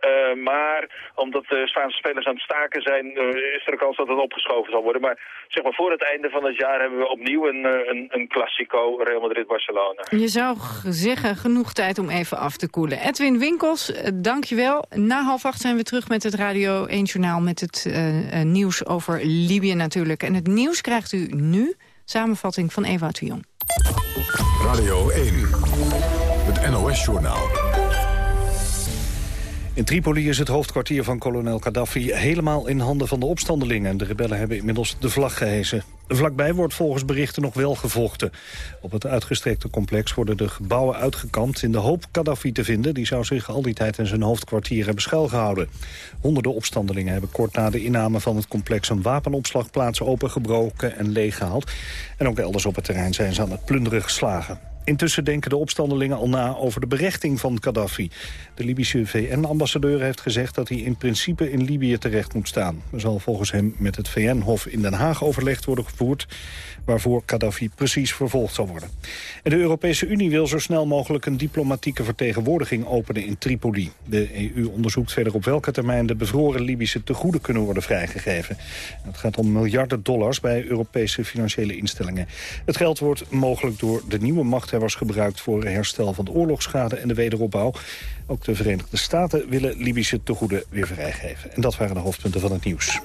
Uh, maar omdat de Spaanse spelers aan het staken zijn, uh, is er een kans dat het opgeschoven zal worden. Maar zeg maar voor het einde van het jaar hebben we opnieuw een, uh, een, een Classico Real Madrid-Barcelona. Je zou zeggen, genoeg tijd om even af te koelen. Edwin Winkels, dankjewel. Na half acht zijn we terug met het Radio 1 Journaal met het nieuws over Libië natuurlijk. En het nieuws krijgt u nu, samenvatting van Eva Jong. Radio 1, het NOS-journaal. In Tripoli is het hoofdkwartier van kolonel Gaddafi helemaal in handen van de opstandelingen. De rebellen hebben inmiddels de vlag gehezen. Vlakbij wordt volgens berichten nog wel gevochten. Op het uitgestrekte complex worden de gebouwen uitgekampt... in de hoop Gaddafi te vinden. Die zou zich al die tijd in zijn hoofdkwartier hebben schuilgehouden. Honderden opstandelingen hebben kort na de inname van het complex... een wapenopslagplaats opengebroken en leeggehaald. En ook elders op het terrein zijn ze aan het plunderen geslagen. Intussen denken de opstandelingen al na over de berechting van Gaddafi. De Libische VN-ambassadeur heeft gezegd dat hij in principe in Libië terecht moet staan. Er zal volgens hem met het VN-hof in Den Haag overlegd worden gevoerd... waarvoor Gaddafi precies vervolgd zal worden. En de Europese Unie wil zo snel mogelijk een diplomatieke vertegenwoordiging openen in Tripoli. De EU onderzoekt verder op welke termijn de bevroren Libische tegoeden kunnen worden vrijgegeven. Het gaat om miljarden dollars bij Europese financiële instellingen. Het geld wordt mogelijk door de nieuwe macht was gebruikt voor herstel van de oorlogsschade en de wederopbouw. Ook de Verenigde Staten willen Libische tegoeden weer vrijgeven. En dat waren de hoofdpunten van het nieuws.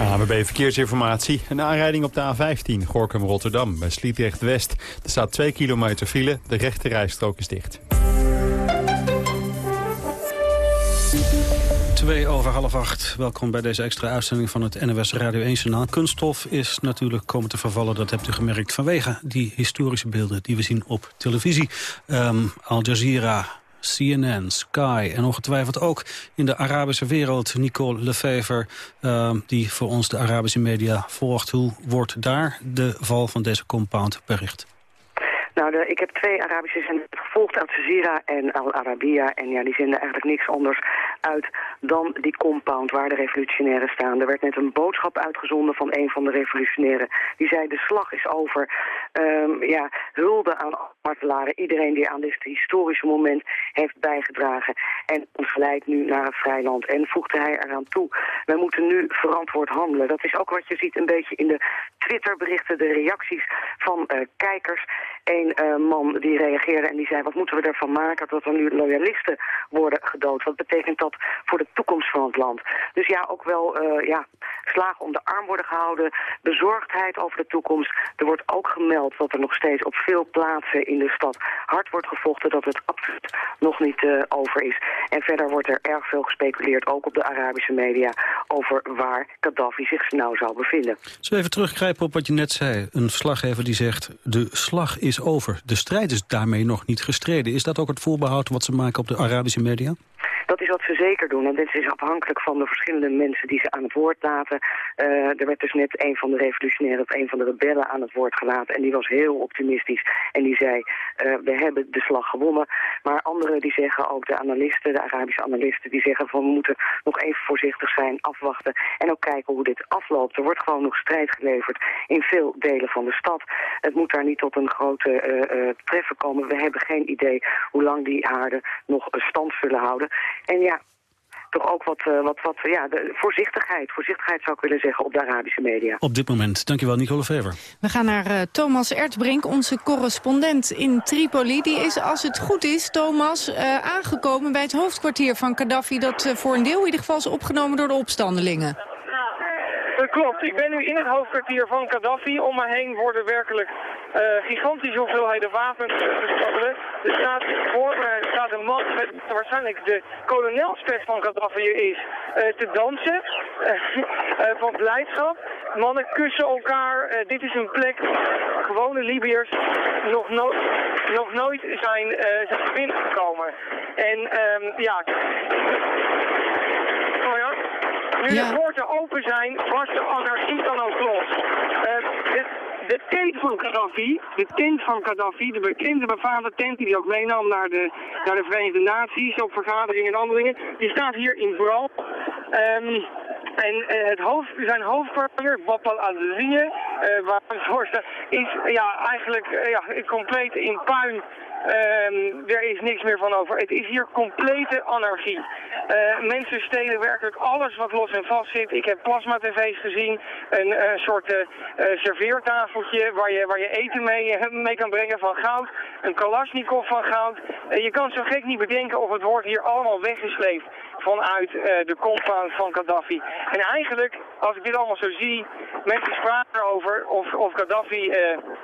ANWB Verkeersinformatie. Een aanrijding op de A15 Gorkum-Rotterdam bij Sliedrecht-West. Er staat 2 kilometer file. De rechte rijstrook is dicht. Twee over half acht. Welkom bij deze extra uitzending van het NOS Radio 1 Journaal. Kunststof is natuurlijk komen te vervallen, dat hebt u gemerkt... vanwege die historische beelden die we zien op televisie. Um, Al Jazeera, CNN, Sky en ongetwijfeld ook in de Arabische wereld... Nicole Lefever, um, die voor ons de Arabische media volgt. Hoe wordt daar de val van deze compound bericht? Nou, ik heb twee Arabische zenders gevolgd, Al Jazeera en Al Arabiya. En ja, die zenden eigenlijk niks anders uit dan die compound waar de revolutionairen staan. Er werd net een boodschap uitgezonden van een van de revolutionairen. Die zei, de slag is over. Um, ja, hulde aan martelaren. Iedereen die aan dit historische moment heeft bijgedragen. En ons geleid nu naar een vrij land. En voegde hij eraan toe, wij moeten nu verantwoord handelen. Dat is ook wat je ziet een beetje in de Twitterberichten, de reacties van uh, kijkers. Een uh, man die reageerde en die zei, wat moeten we ervan maken dat er nu loyalisten worden gedood? Wat betekent dat voor de toekomst van het land? Dus ja, ook wel uh, ja, slagen om de arm worden gehouden, bezorgdheid over de toekomst. Er wordt ook gemeld dat er nog steeds op veel plaatsen in de stad hard wordt gevochten, dat het absoluut nog niet uh, over is. En verder wordt er erg veel gespeculeerd, ook op de Arabische media, over waar Gaddafi zich nou zou bevinden. We even teruggrijpen op wat je net zei? Een verslaggever die zegt, de slag is over. De strijd is daarmee nog niet gestreden. Is dat ook het voorbehoud wat ze maken op de Arabische media? Dat is wat ze zeker doen. En dit is afhankelijk van de verschillende mensen die ze aan het woord laten. er werd dus net een van de revolutionairen of een van de rebellen aan het woord gelaten. En die was heel optimistisch. En die zei, we hebben de slag gewonnen. Maar anderen die zeggen, ook de analisten, de Arabische analisten, die zeggen van we moeten nog even voorzichtig zijn, afwachten. En ook kijken hoe dit afloopt. Er wordt gewoon nog strijd geleverd in veel delen van de stad. Het moet daar niet tot een grote uh, treffen komen. We hebben geen idee hoe lang die haarden nog stand zullen houden. En ja, toch ook wat, uh, wat, wat ja, de voorzichtigheid. Voorzichtigheid zou ik willen zeggen op de Arabische media. Op dit moment. Dankjewel, Nicole Fever. We gaan naar uh, Thomas Ertbrink, onze correspondent in Tripoli. Die is, als het goed is, Thomas, uh, aangekomen bij het hoofdkwartier van Gaddafi... dat voor een deel in ieder geval is opgenomen door de opstandelingen. Dat klopt. Ik ben nu in het hoofdkwartier van Gaddafi. Om me heen worden werkelijk uh, gigantische hoeveelheden wapens gestolen. Er staat voor me staat een man waarschijnlijk de kolonelspet van Gaddafi is te dansen. Van blijdschap. Mannen kussen elkaar. dit is een plek waar gewone Libiërs nog, no nog nooit zijn, zijn binnengekomen. En um, ja... Nu ja. de poorten open zijn, barst de anarchie dan ook los. Uh, de, de tent van Gaddafi, de tent van Gaddafi, de bekende befaamde tent die hij ook meenam naar de, naar de Verenigde Naties op vergaderingen en andere dingen, die staat hier in brand. Um, en uh, het hoofd, zijn hoofdkwartier, Bab al-Azrië, uh, waar is ja, eigenlijk uh, ja, compleet in puin Um, er is niks meer van over. Het is hier complete anarchie. Uh, mensen stelen werkelijk alles wat los en vast zit. Ik heb plasma-tv's gezien, een soort uh, serveertafeltje waar je, waar je eten mee, mee kan brengen van goud, een kalasjnikov van goud. je kan zo gek niet bedenken of het wordt hier allemaal weggesleept vanuit de compound van Gaddafi. En eigenlijk, als ik dit allemaal zo zie, mensen spraken erover of, of Gaddafi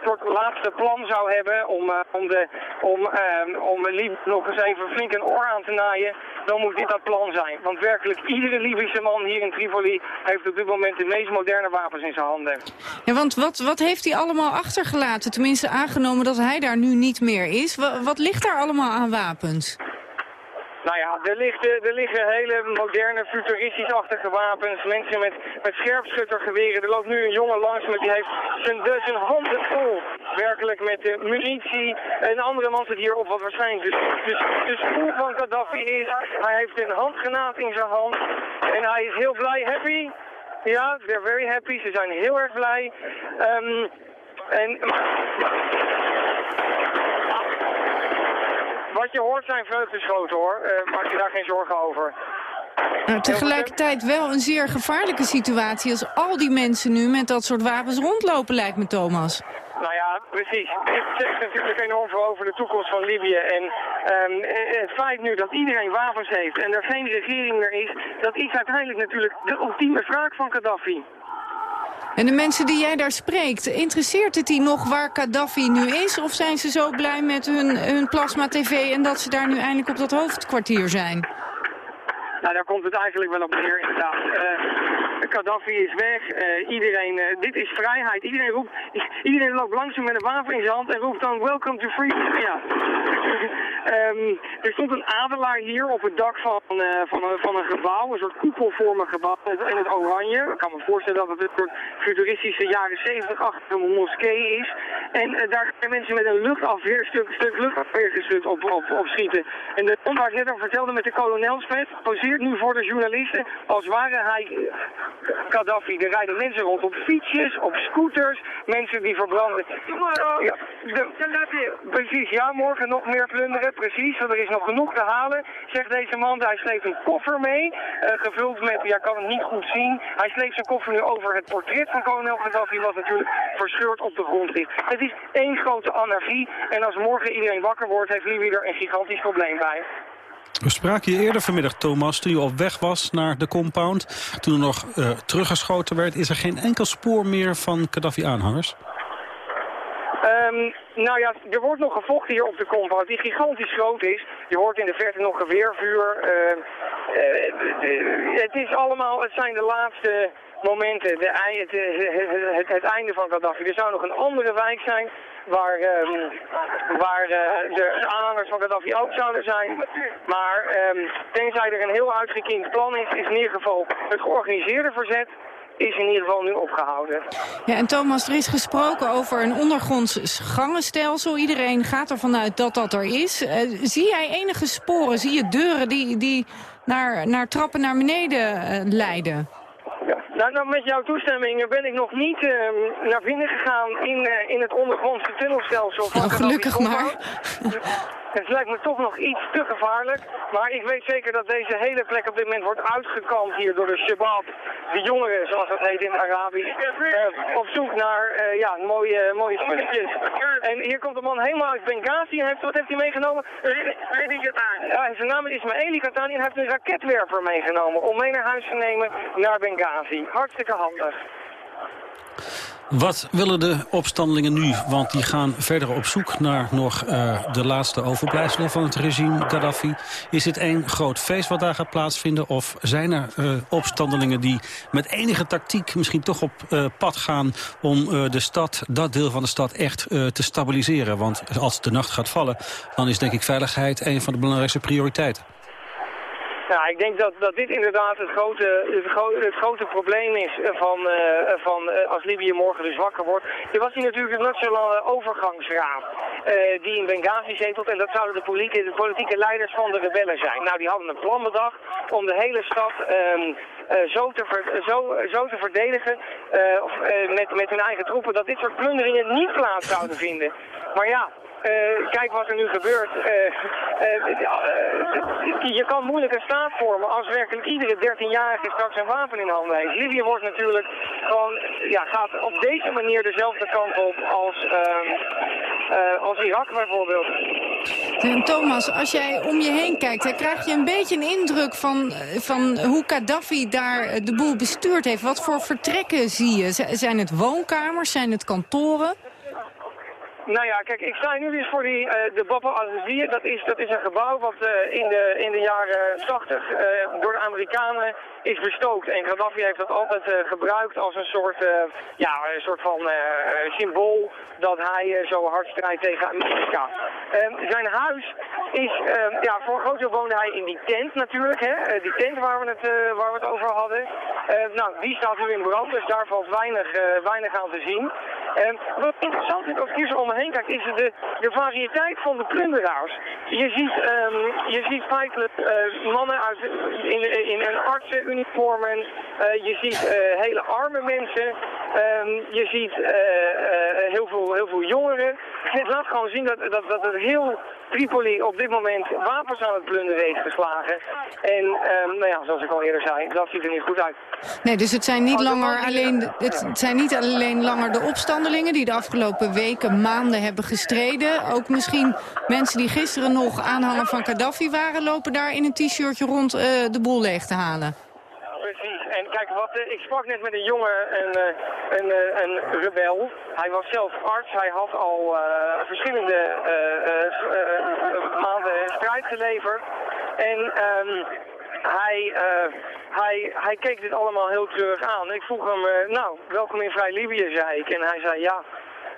het laatste plan zou hebben om, om de om, um, om nog eens even flink een oor aan te naaien, dan moet dit dat plan zijn. Want werkelijk iedere Libische man hier in Tripoli heeft op dit moment de meest moderne wapens in zijn handen. Ja, want wat, wat heeft hij allemaal achtergelaten? Tenminste aangenomen dat hij daar nu niet meer is. Wat, wat ligt daar allemaal aan wapens? Nou ja, er, er liggen hele moderne, futuristisch-achtige wapens. Mensen met, met scherpschuttergeweren. Er loopt nu een jongen langs met die heeft zijn, handen vol. Werkelijk met de munitie. Een andere man zit hier op wat waarschijnlijk de, de, spoel van Gaddafi is. Hij heeft een handgenaad in zijn hand. En hij is heel blij. Happy? Ja, they're very happy. Ze zijn heel erg blij. Um, en... Wat je hoort zijn vreugdeschoten hoor. Uh, maak je daar geen zorgen over. Nou, tegelijkertijd wel een zeer gevaarlijke situatie als al die mensen nu met dat soort wapens rondlopen, lijkt me Thomas. Nou ja, precies. Dit zegt natuurlijk enorm veel over de toekomst van Libië. En um, het feit nu dat iedereen wapens heeft en er geen regering meer is, dat is uiteindelijk natuurlijk de ultieme wraak van Gaddafi. En de mensen die jij daar spreekt, interesseert het die nog waar Gaddafi nu is? Of zijn ze zo blij met hun, hun plasma-tv en dat ze daar nu eindelijk op dat hoofdkwartier zijn? Nou, daar komt het eigenlijk wel op neer, inderdaad. Uh, Gaddafi is weg. Uh, iedereen, uh, dit is vrijheid. Iedereen, roept, iedereen loopt langzaam met een wapen in zijn hand en roept dan welcome to freedom. Ja. Um, er stond een adelaar hier op het dak van, van, een, van een gebouw, een soort koepelvormig gebouw in het oranje. Ik kan me voorstellen dat het een soort futuristische jaren 70-achtige moskee is. En daar kunnen mensen met een luchtafweerstuk, stuk luchtafweerstuk op, op, op schieten. En de waar ik net al vertelde met de kolonelspet, poseert nu voor de journalisten als ware hij Gaddafi. Er rijden mensen rond op fietsjes, op scooters, mensen die verbranden. Ja, de, precies, ja, morgen nog meer plunderen, precies, want er is nog genoeg te halen, zegt deze man. Hij sleept een koffer mee, uh, gevuld met, ja, kan het niet goed zien. Hij sleept zijn koffer nu over het portret van kolonel Gaddafi, wat natuurlijk verscheurd op de grond ligt. Het is één grote anarchie en als morgen iedereen wakker wordt, heeft Libië er een gigantisch probleem bij. We spraken je eerder vanmiddag, Thomas, toen je op weg was naar de compound. Toen er nog uh, teruggeschoten werd. Is er geen enkel spoor meer van Gaddafi-aanhangers? Um, nou ja, er wordt nog gevochten hier op de compound, die gigantisch groot is. Je hoort in de verte nog geweervuur. Uh, het is allemaal, het zijn de laatste momenten, de, het, het, het, einde van Gaddafi. Er zou nog een andere wijk zijn waar, ehm, waar eh, de aanhangers van Gaddafi ook zouden zijn. Maar ehm, tenzij er een heel uitgekiend plan is, is in ieder geval het georganiseerde verzet is in ieder geval nu opgehouden. Ja, en Thomas, er is gesproken over een ondergronds gangenstelsel. Iedereen gaat ervan uit dat dat er is. Eh, zie jij enige sporen, zie je deuren die, die naar, naar trappen naar beneden eh, leiden? Ja. Nou, nou, met jouw toestemming ben ik nog niet ehm, naar binnen gegaan in, eh, in het ondergrondse tunnelstelsel. Van Nou, gelukkig maar. Het lijkt me toch nog iets te gevaarlijk. Maar ik weet zeker dat deze hele plek op dit moment wordt uitgekampt hier door de Shabab. De jongeren, zoals dat heet in Arabisch. eh, op zoek naar eh, ja, mooie, mooie spulletjes. En hier komt een man helemaal uit Benghazi. En heeft, wat heeft hij meegenomen? Ja, zijn naam is Katani en hij heeft een raketwerper meegenomen. Om mee naar huis te nemen naar Benghazi. Hartstikke handig. Wat willen de opstandelingen nu? Want die gaan verder op zoek naar nog eh, de laatste overblijfselen van het regime Gaddafi. Is dit één groot feest wat daar gaat plaatsvinden? Of zijn er eh, opstandelingen die met enige tactiek misschien toch op eh, pad gaan... om de stad, dat deel van de stad echt te stabiliseren? Want als de nacht gaat vallen, dan is denk ik veiligheid een van de belangrijkste prioriteiten. Ja, ik denk dat, dat dit inderdaad het grote, het, het grote probleem is eh, van, eh, van eh, als Libië morgen dus wakker wordt. Er was hier natuurlijk een nationale overgangsraad die in Benghazi zetelt en dat zouden de, de politieke leiders van de rebellen zijn. Nou, die hadden een plan bedacht om de hele stad ehm, eh, zo, te ver- zo, zo te verdedigen met, met hun eigen troepen dat dit soort plunderingen niet plaats zouden vinden. Maar ja, kijk wat er nu gebeurt. Eh, eh, eh, je kan moeilijk een staat vormen als werkelijk iedere 13-jarige straks een wapen in handen heeft. Libië wordt natuurlijk gewoon, ja, gaat op deze manier dezelfde kant op als, ehm, eh, als Irak bijvoorbeeld. Thomas, als jij om je heen kijkt, dan krijg je een beetje een indruk van, eh, van hoe Gaddafi daar eh, de boel bestuurd heeft. Wat voor vertrekken zie je? Zijn het woonkamers? Zijn het kantoren? Nou ja, kijk, ik sta nu dus voor die, eh, de Baba Al-Azir. Dat is, dat is een gebouw wat eh, in, de, in de jaren 80 eh, door de Amerikanen is bestookt. En Gaddafi heeft dat altijd gebruikt als een soort, ja, een soort van symbool dat hij zo hard strijdt tegen Amerika. Ehm, zijn huis is, ehm, ja, voor een groot deel woonde hij in die tent natuurlijk, hè. Eh, die tent waar we het, eh, waar we het over hadden. Eh, nou, die staat nu in brand, dus daar valt weinig, eh, weinig aan te zien. En wat interessant is, als ik hier zo om me heen kijk, is de, de variëteit van de plunderaars. Je ziet, ehm, je ziet feitelijk mannen uit, in, in een artsenuniformen, je ziet hele arme mensen, Ehm, je ziet heel, veel, heel veel jongeren. Het laat gewoon zien dat, dat, dat het heel Tripoli op dit moment wapens aan het plunderen heeft geslagen. En ehm, nou ja, zoals ik al eerder zei, dat ziet er niet goed uit. Nee, dus het zijn niet langer alleen, de- het, het zijn niet alleen langer de opstandelingen die de afgelopen weken, maanden hebben gestreden. Ook misschien mensen die gisteren nog aanhanger van Gaddafi waren, lopen daar in een t-shirtje rond eh, de boel leeg te halen. Precies. En kijk, wat, eh, ik sprak net met een jongen, een, eh, een, eh, een rebel. Hij was zelf arts. Hij had al verschillende eh, maanden strijd geleverd. En ehm, hij, hij, hij keek dit allemaal heel treurig aan. Ik vroeg hem, nou, welkom in Vrij Libië, zei ik. En hij zei, ja,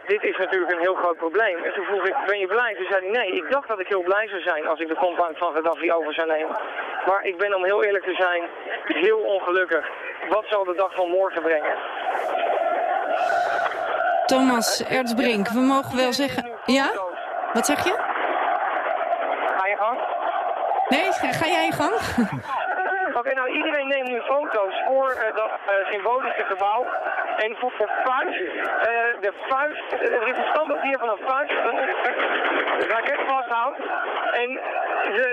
dit is natuurlijk een heel groot probleem. En toen vroeg ik, ben je blij? Toen zei hij, nee, ik dacht dat ik heel blij zou zijn als ik de compound van Gaddafi over zou nemen. Maar ik ben om heel eerlijk te zijn, heel ongelukkig. Wat zal de dag van morgen brengen? Thomas Ertsbrink, we mogen wel zeggen... Ja? Wat zeg je? Ga je gang? Nee, ga, ga jij je gang? Oké, nou iedereen neemt nu foto's voor eh, dat eh, symbolische gebouw. En voor de vuist, eh, de vuist, er is een standbeeld hier van een vuist een raket vasthoudt. En ze,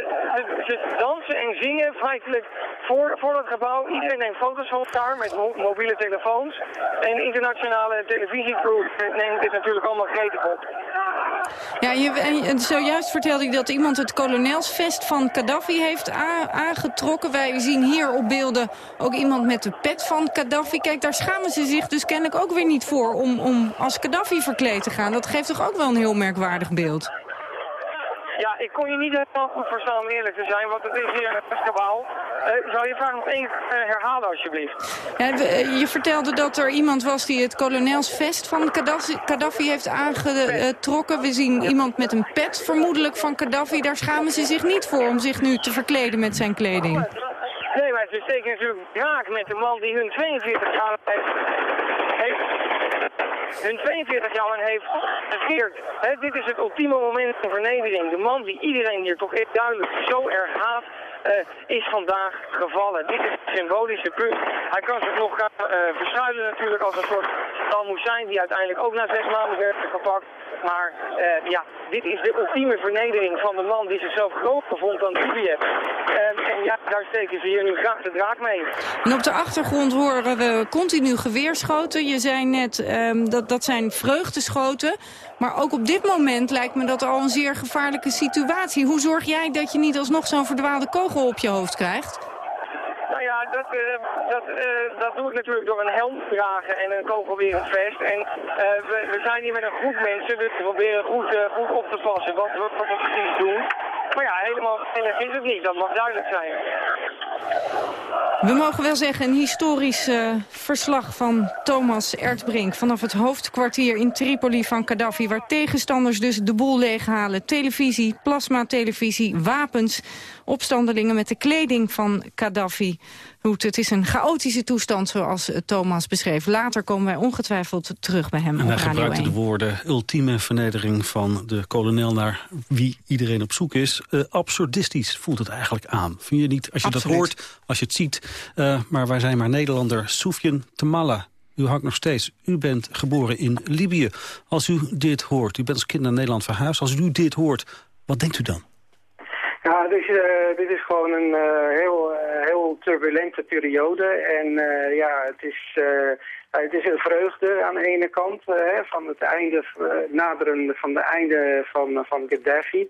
ze, dansen en zingen feitelijk voor, voor dat gebouw. Iedereen neemt foto's van elkaar met mo- mobiele telefoons. En internationale televisiecrew neemt dit natuurlijk allemaal gretig op. Ja, je, zojuist vertelde ik dat iemand het kolonelsvest van Gaddafi heeft aangetrokken. Wij zien hier op beelden ook iemand met de pet van Gaddafi. Kijk, daar schamen ze zich dus kennelijk ook weer niet voor om, om als Gaddafi verkleed te gaan. Dat geeft toch ook wel een heel merkwaardig beeld? Ja, ik kon je niet helemaal goed verstaan om eerlijk te zijn, want het is hier een gebouw. Uh, zou je vraag nog één herhalen, alsjeblieft? Ja, je vertelde dat er iemand was die het kolonelsvest van Gaddafi, Gaddafi heeft aangetrokken. We zien iemand met een pet, vermoedelijk van Gaddafi. Daar schamen ze zich niet voor om zich nu te verkleden met zijn kleding. Nee, maar ze steken natuurlijk raak met de man die hun 42 jaar heeft, heeft hun 42 jaar heeft geveerd. dit is het ultieme moment van vernedering. De man die iedereen hier toch echt duidelijk zo erg haat, uh, is vandaag gevallen. Dit is het symbolische punt. Hij kan zich nog gaan uh, verschuilen natuurlijk als een soort Talmoesijn die uiteindelijk ook na zes maanden werd gepakt. Maar uh, ja, dit is de ultieme vernedering van de man die zichzelf groter vond dan Libië. en ja, daar steken ze hier nu graag de draak mee. En op de achtergrond horen we continu geweerschoten. Je zei net, um, dat, dat zijn vreugdeschoten. Maar ook op dit moment lijkt me dat al een zeer gevaarlijke situatie. Hoe zorg jij dat je niet alsnog zo'n verdwaalde kogel op je hoofd krijgt? Nou ja, dat, uh, dat, uh, dat doe ik natuurlijk door een helm te dragen en een kogel weer vest. En uh, we, we, zijn hier met een groep mensen, dus we proberen goed, goed op te passen wat, wat, we precies doen. Maar ja, helemaal veilig is het niet, dat mag duidelijk zijn. We mogen wel zeggen een historisch verslag van Thomas Erdbrink... vanaf het hoofdkwartier in Tripoli van Gaddafi... waar tegenstanders dus de boel leeghalen. Televisie, plasmatelevisie, wapens, opstandelingen met de kleding van Gaddafi. Het is een chaotische toestand zoals Thomas beschreef. Later komen wij ongetwijfeld terug bij hem en hij gebruikte de woorden ultieme vernedering van de kolonel... naar wie iedereen op zoek is. Uh, absurdistisch voelt het eigenlijk aan. Vind je niet, als je Absoluut. dat hoort, als je het ziet... Uh, maar wij zijn maar Nederlander. Soufiane Tamala, u hangt nog steeds. U bent geboren in Libië. Als u dit hoort, u bent als kind naar Nederland verhuisd. Als u dit hoort, wat denkt u dan? Ja, dus, dit is gewoon een uh, heel, uh, heel turbulente periode. En ja, het is, het is een vreugde aan de ene kant van het einde, naderen van de einde van, van Gaddafi.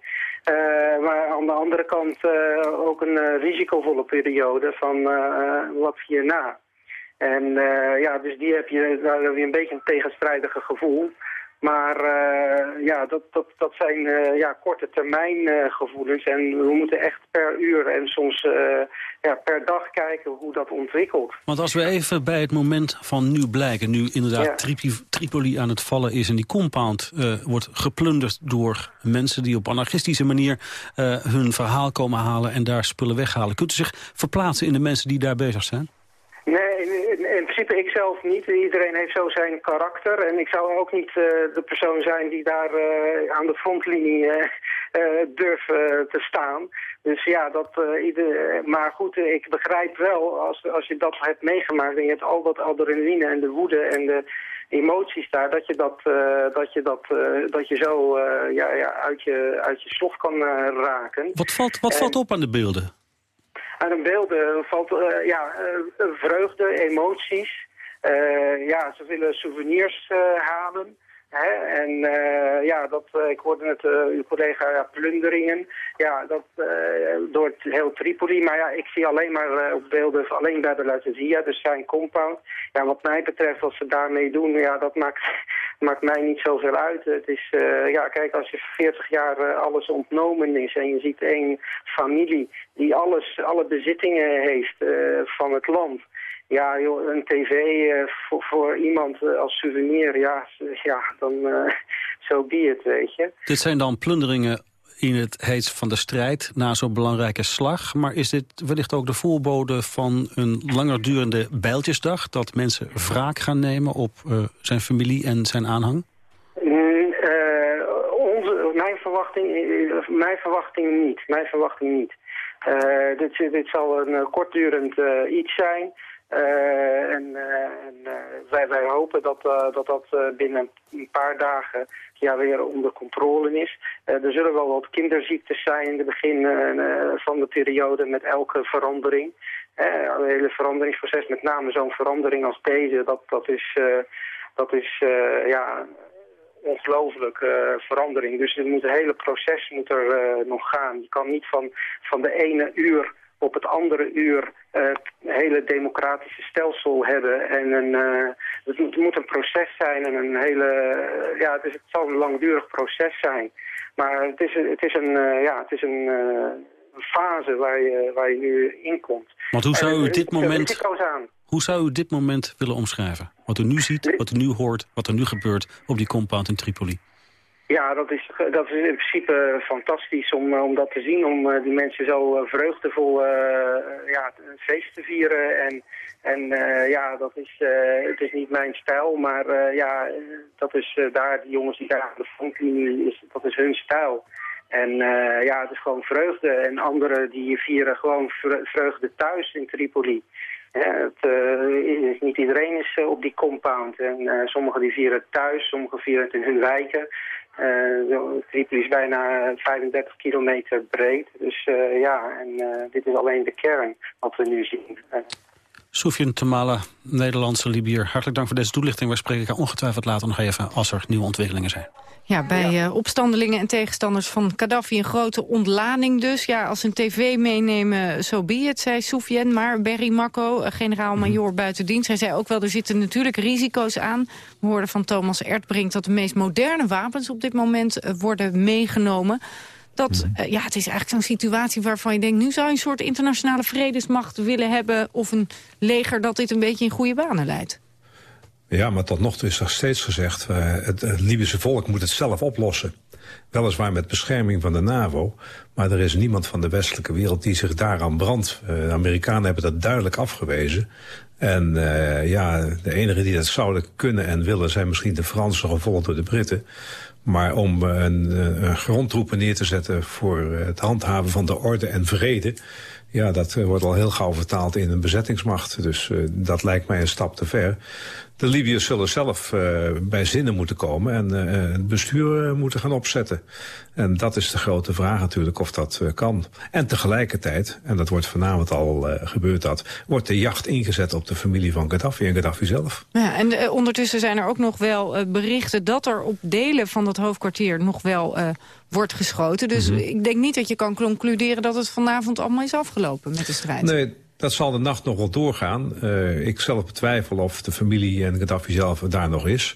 maar aan de andere kant ook een risicovolle periode van wat hierna. En ja, dus die heb je, daar heb je een beetje een tegenstrijdige gevoel. Maar uh, ja, dat, dat, dat zijn uh, ja, korte termijn uh, gevoelens. En we moeten echt per uur en soms ja, per dag kijken hoe dat ontwikkelt. Want als we even bij het moment van nu blijken... nu inderdaad ja. Tripoli, Tripoli aan het vallen is... en die compound wordt geplunderd door mensen... die op anarchistische manier hun verhaal komen halen... en daar spullen weghalen. Kunt u zich verplaatsen in de mensen die daar bezig zijn? Nee, in, in principe ik zelf niet. Iedereen heeft zo zijn karakter. En ik zou ook niet uh, de persoon zijn die daar uh, aan de frontlinie uh, durft te staan. Dus ja, dat, ieder, maar goed, ik begrijp wel, als, als je dat hebt meegemaakt... en je hebt al dat adrenaline en de woede en de emoties daar... dat je, dat, dat, je, dat, dat je zo ja, ja, uit, je, uit je slof kan raken. Wat valt, wat en, valt op aan de beelden? De beelden valt uh, ja, uh, vreugde, emoties. Uh, ja, ze willen souvenirs halen. En ja, dat, ik hoorde net uw collega plunderingen. Ja, dat door het heel Tripoli. Maar ja, ik zie alleen maar op beelden alleen bij de Lazizia, dus zijn compound. Ja, wat mij betreft, wat ze daarmee doen, ja, dat maakt, maakt mij niet zoveel uit. Het is, ja, kijk, als je 40 jaar alles ontnomen is en je ziet één familie die alles, alle bezittingen heeft van het land. Ja, joh, een tv uh, voor, voor, iemand uh, als souvenir, ja, ja dan zo so be het, weet je. Dit zijn dan plunderingen in het heet van de strijd na zo'n belangrijke slag. Maar is dit wellicht ook de voorbode van een langer durende bijltjesdag... dat mensen wraak gaan nemen op zijn familie en zijn aanhang? Mm, onze, mijn, verwachting, mijn verwachting niet. Mijn verwachting niet. Uh, dit, dit zal een kortdurend iets zijn. En, en wij, wij hopen dat dat, dat binnen een paar dagen ja, weer onder controle is. er zullen wel wat kinderziektes zijn in het begin van de periode met elke verandering. het hele veranderingsproces, met name zo'n verandering als deze, dat, dat is, dat is ja, ongelooflijke uh, verandering. Dus het, moet, het hele proces moet er nog gaan. Je kan niet van, van de ene uur op het andere uur uh, het hele democratische stelsel hebben. En een, het, moet, het, moet, een proces zijn en een hele... ja, het, is, het zal een langdurig proces zijn. Maar het is, het is een... ja, het is een fase waar je, waar je nu in komt. Want hoe zou u dit moment... Hoe zou u dit moment willen omschrijven? Wat u nu ziet, wat u nu hoort, wat er nu gebeurt op die compound in Tripoli. Ja, dat is, dat is in principe fantastisch om, eh, om dat te zien. Om eh, die mensen zo eh, vreugdevol eh, ja, een feest te vieren. En, en ja, dat is, het is niet mijn stijl. Maar ja, dat is daar, die jongens die daar aan de frontlinie, is, dat is hun stijl. En ja, het is gewoon vreugde. En anderen die vieren gewoon vre- vreugde thuis in Tripoli. Het, is, niet iedereen is op die compound. En sommigen die vieren het thuis, sommigen vieren het in hun wijken. Eh, zo, Tripoli is bijna 35 kilometer breed. Dus eh, ja, en eh, dit is alleen de kern wat we nu zien. Sofian Tamala, Nederlandse Libiër. Hartelijk dank voor deze toelichting. Wij spreken elkaar ongetwijfeld later nog even als er nieuwe ontwikkelingen zijn. Ja, bij eh, opstandelingen en tegenstanders van Gaddafi een grote ontlading dus. Ja, als een tv meenemen, zo be it, zei Soufiane. Maar Berry Makko, eh, generaal-majoor buiten dienst... hij zei ook wel, er zitten natuurlijk risico's aan. We hoorden van Thomas Erdbrink dat de meest moderne wapens... op dit moment eh, worden meegenomen. Dat, eh, ja, het is eigenlijk zo'n situatie waarvan je denkt... nu zou je een soort internationale vredesmacht willen hebben... of een leger dat dit een beetje in goede banen leidt. Ja, maar tot nog toe is er steeds gezegd... eh, het, het Libische volk moet het zelf oplossen. Weliswaar met bescherming van de NAVO... maar er is niemand van de westelijke wereld die zich daaraan brandt. Eh, de Amerikanen hebben dat duidelijk afgewezen. En ja, de enigen die dat zouden kunnen en willen... zijn misschien de Fransen, gevolgd door de Britten. Maar om eh, een, eh, een grondtroepen neer te zetten... voor eh, het handhaven van de orde en vrede... Ja, dat wordt al heel gauw vertaald in een bezettingsmacht. Dus dat lijkt mij een stap te ver. De Libiërs zullen zelf uh, bij zinnen moeten komen en uh, het bestuur moeten gaan opzetten. En dat is de grote vraag natuurlijk of dat kan. En tegelijkertijd, en dat wordt vanavond al gebeurd dat, wordt de jacht ingezet op de familie van Gaddafi en Gaddafi zelf. Ja, en ondertussen zijn er ook nog wel berichten dat er op delen van dat hoofdkwartier nog wel wordt geschoten. Dus mm -hmm. ik denk niet dat je kan concluderen dat het vanavond allemaal is afgelopen met de strijd. Nee, dat zal de nacht nog wel doorgaan. Uh, ik zelf betwijfel of de familie en Gaddafi zelf daar nog is.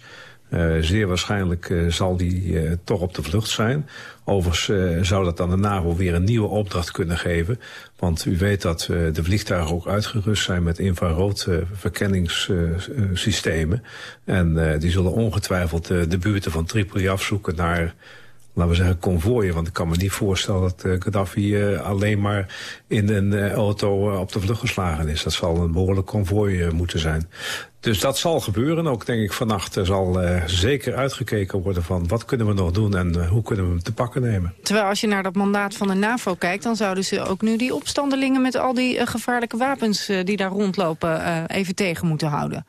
Uh, zeer waarschijnlijk uh, zal die toch op de vlucht zijn. Overigens zou dat aan de NAVO weer een nieuwe opdracht kunnen geven. Want u weet dat de vliegtuigen ook uitgerust zijn met infrarood verkenningssystemen. en die zullen ongetwijfeld de buurten van Tripoli afzoeken naar laten we zeggen, konvooien. Want ik kan me niet voorstellen dat uh, Gaddafi uh, alleen maar in een uh, auto op de vlucht geslagen is. Dat zal een behoorlijk konvooi moeten zijn. Dus dat zal gebeuren. Ook denk ik vannacht zal zeker uitgekeken worden van wat kunnen we nog doen en hoe kunnen we hem te pakken nemen. Terwijl als je naar dat mandaat van de NAVO kijkt, dan zouden ze ook nu die opstandelingen met al die gevaarlijke wapens die daar rondlopen even tegen moeten houden.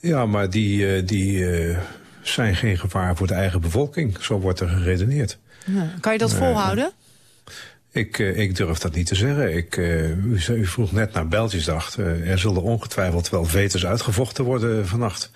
Ja, maar die... die zijn geen gevaar voor de eigen bevolking. Zo wordt er geredeneerd. Ja. Kan je dat volhouden? Ik, uh, ik durf dat niet te zeggen. Ik, uh, u, u, vroeg net naar Belgisdag. er zullen ongetwijfeld wel vetes uitgevochten worden vannacht.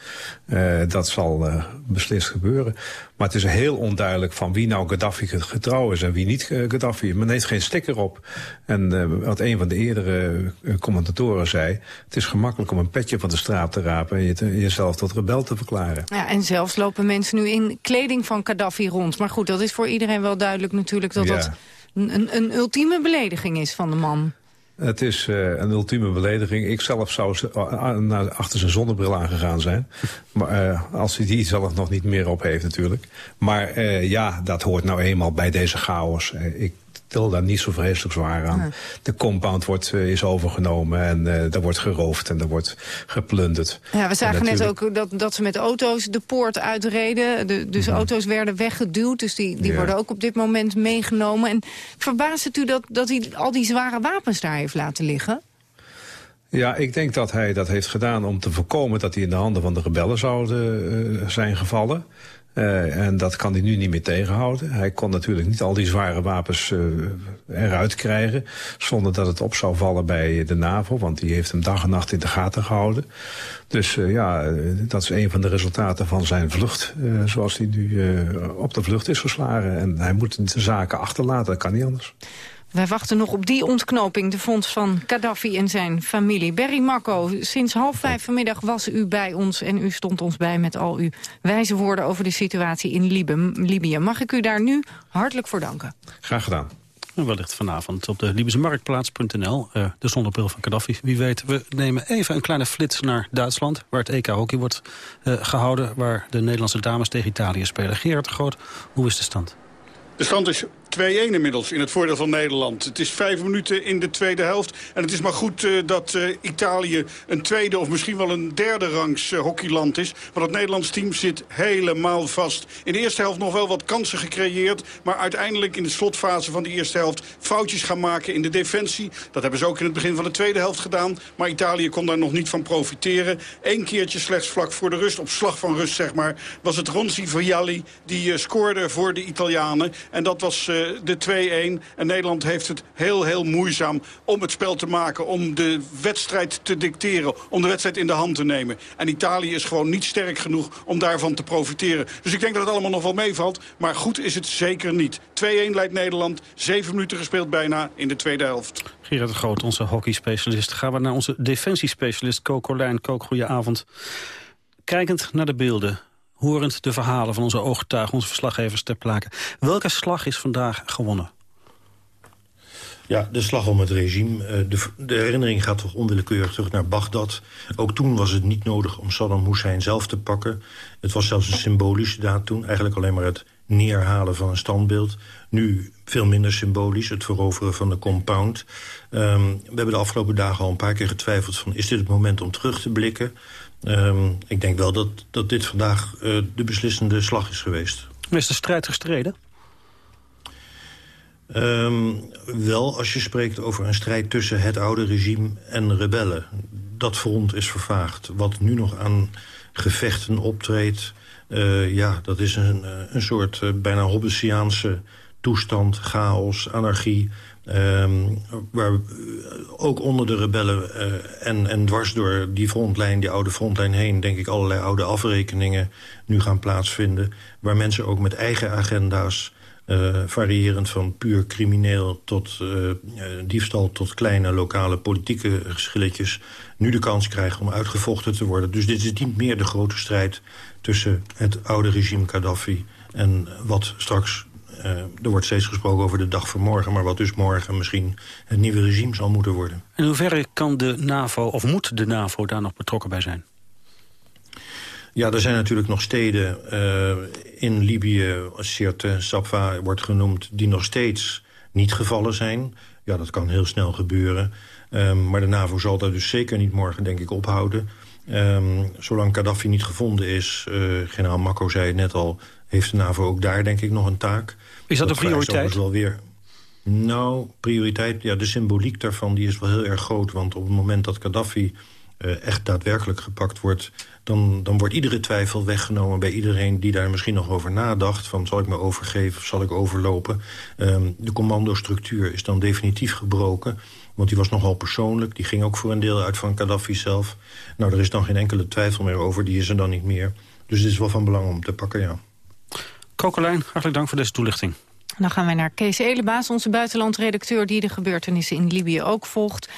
dat zal beslist gebeuren. Maar het is heel onduidelijk van wie nou Gaddafi getrouw is en wie niet Gaddafi. Men heeft geen sticker op. En wat een van de eerdere commentatoren zei... het is gemakkelijk om een petje van de straat te rapen... en je te, jezelf tot rebel te verklaren. Ja, en zelfs lopen mensen nu in kleding van Gaddafi rond. Maar goed, dat is voor iedereen wel duidelijk natuurlijk... dat ja. dat een, een ultieme belediging is van de man. Het is uh, een ultieme belediging. Ik zelf zou achter zijn zonnebril aangegaan zijn. Maar uh, als hij die zelf nog niet meer op heeft natuurlijk. Maar ja, dat hoort nou eenmaal bij deze chaos. ik til daar niet zo vreselijk zwaar aan. Ja. De compound wordt, is overgenomen en er wordt geroofd en er wordt geplunderd. Ja, we zagen net ook dat, dat ze met auto's de poort uitreden. De, dus -hmm. auto's werden weggeduwd, dus die, die ja. worden ook op dit moment meegenomen. En verbaast het u dat, dat hij al die zware wapens daar heeft laten liggen? Ja, ik denk dat hij dat heeft gedaan om te voorkomen dat hij in de handen van de rebellen zouden uh, zijn gevallen. Uh, en dat kan hij nu niet meer tegenhouden. Hij kon natuurlijk niet al die zware wapens uh, eruit krijgen... zonder dat het op zou vallen bij de NAVO. Want die heeft hem dag en nacht in de gaten gehouden. Dus uh, ja, dat is een van de resultaten van zijn vlucht. zoals hij nu op de vlucht is geslagen. En hij moet de zaken achterlaten, dat kan niet anders. Wij wachten nog op die ontknoping, de fonds van Gaddafi en zijn familie. Berry Marco, sinds half vijf vanmiddag was u bij ons... en u stond ons bij met al uw wijze woorden over de situatie in Libië. Mag ik u daar nu hartelijk voor danken. Graag gedaan. En wellicht vanavond op de Libische Marktplaats.nl. Uh, de zonnebril van Gaddafi. Wie weet, we nemen even een kleine flits naar Duitsland... waar het EK hockey wordt uh, gehouden... waar de Nederlandse dames tegen Italië spelen. Gerard de Groot, hoe is de stand? De stand is 2-1 inmiddels in het voordeel van Nederland. Het is vijf minuten in de tweede helft. En het is maar goed uh, dat uh, Italië een tweede of misschien wel een derde rangs uh, hockeyland is. Want het Nederlands team zit helemaal vast. In de eerste helft nog wel wat kansen gecreëerd. Maar uiteindelijk in de slotfase van de eerste helft foutjes gaan maken in de defensie. Dat hebben ze ook in het begin van de tweede helft gedaan. Maar Italië kon daar nog niet van profiteren. Eén keertje slechts vlak voor de rust, op slag van rust zeg maar, was het Ronzi Vialli die scoorde voor de Italianen. En dat was de 2-1. En Nederland heeft het heel, heel moeizaam om het spel te maken. Om de wedstrijd te dicteren. Om de wedstrijd in de hand te nemen. En Italië is gewoon niet sterk genoeg om daarvan te profiteren. Dus ik denk dat het allemaal nog wel meevalt. Maar goed is het zeker niet. 2-1 leidt Nederland. Zeven minuten gespeeld bijna in de tweede helft. Gerard de Groot, onze hockeyspecialist. Gaan we naar onze defensiespecialist Kook Corlijn. Kook, goedenavond. Kijkend naar de beelden, horend de verhalen van onze ooggetuigen, onze verslaggevers ter plaatse. Welke slag is vandaag gewonnen? Ja, de slag om het regime. Eh, de, de, herinnering gaat toch onwillekeurig terug naar Bagdad. Ook toen was het niet nodig om Saddam Hussein zelf te pakken. Het was zelfs een symbolische daad toen. Eigenlijk alleen maar het neerhalen van een standbeeld. Nu veel minder symbolisch, het veroveren van de compound. Um, we hebben de afgelopen dagen al een paar keer getwijfeld... van is dit het moment om terug te blikken... Um, ik denk wel dat, dat dit vandaag uh, de beslissende slag is geweest. Is de strijd gestreden? Um, wel als je spreekt over een strijd tussen het oude regime en rebellen. Dat front is vervaagd. Wat nu nog aan gevechten optreedt... Uh, ja, dat is een, een soort uh, bijna Hobbesiaanse toestand, chaos, anarchie... Um, waar eh, ook onder de rebellen uh, en, en dwars door die frontlijn, die oude frontlijn heen... denk ik allerlei oude afrekeningen nu gaan plaatsvinden... waar mensen ook met eigen agenda's... Uh, variërend van puur crimineel tot diefstal... tot kleine lokale politieke geschilletjes... nu de kans krijgen om uitgevochten te worden. Dus dit is niet meer de grote strijd tussen het oude regime Gaddafi... en wat straks er wordt steeds gesproken over de dag van morgen... maar wat dus morgen misschien het nieuwe regime zal moeten worden. In hoeverre kan de NAVO, of moet de NAVO daar nog betrokken bij zijn? Ja, er zijn natuurlijk nog steden uh, in Libië, Sirte, Safwa wordt genoemd... die nog steeds niet gevallen zijn. Ja, dat kan heel snel gebeuren. Um, maar de NAVO zal daar dus zeker niet morgen, denk ik, ophouden. Um, zolang Gaddafi niet gevonden is, uh, generaal Makko zei het net al heeft de NAVO ook daar denk ik nog een taak. Is dat, dat een prioriteit? Wel weer... Nou, prioriteit, ja, de symboliek daarvan die is wel heel erg groot. Want op het moment dat Gaddafi uh, echt daadwerkelijk gepakt wordt... Dan, dan wordt iedere twijfel weggenomen bij iedereen die daar misschien nog over nadacht. Van zal ik me overgeven of zal ik overlopen? Um, de commandostructuur is dan definitief gebroken. Want die was nogal persoonlijk. Die ging ook voor een deel uit van Gaddafi zelf. Nou, er is dan geen enkele twijfel meer over. Die is er dan niet meer. Dus het is wel van belang om te pakken, ja. Kokelijn, hartelijk dank voor deze toelichting. Dan gaan wij naar Kees Elebaas, onze buitenlandredacteur... die de gebeurtenissen in Libië ook volgt.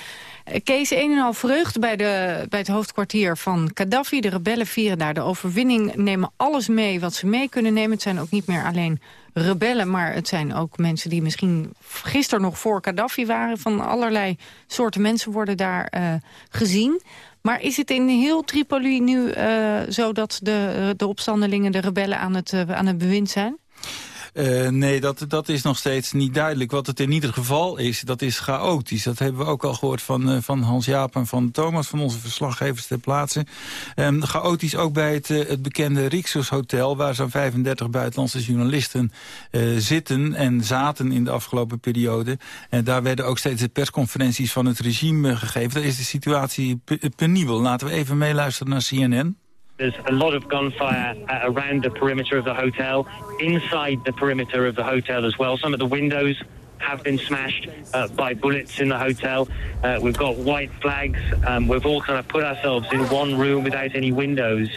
Eh, Kees, een en al vreugde bij, de, bij het hoofdkwartier van Gaddafi. De rebellen vieren daar de overwinning, nemen alles mee wat ze mee kunnen nemen. Het zijn ook niet meer alleen rebellen, maar het zijn ook mensen die misschien gisteren nog voor Gaddafi waren. Van allerlei soorten mensen worden daar uh, gezien. Maar is het in heel Tripoli nu uh, zo dat de, de opstandelingen, de rebellen aan het, uh, aan het bewind zijn? Uh, nee, dat, dat is nog steeds niet duidelijk. Wat het in ieder geval is, dat is chaotisch. Dat hebben we ook al gehoord van, uh, van Hans-Jaap en van Thomas... van onze verslaggevers ter plaatse. Um, chaotisch ook bij het, uh, het bekende Rixos Hotel... waar zo'n 35 buitenlandse journalisten zitten en zaten in de afgelopen periode. En daar werden ook steeds de persconferenties van het regime gegeven. Daar is de situatie penibel. Laten we even meeluisteren naar CNN. There's a lot of gunfire around the perimeter of the hotel, inside the perimeter of the hotel as well. Some of the windows have been smashed uh, by bullets in the hotel. Uh, we've got white flags. Um, we've all kind of put ourselves in one room without any windows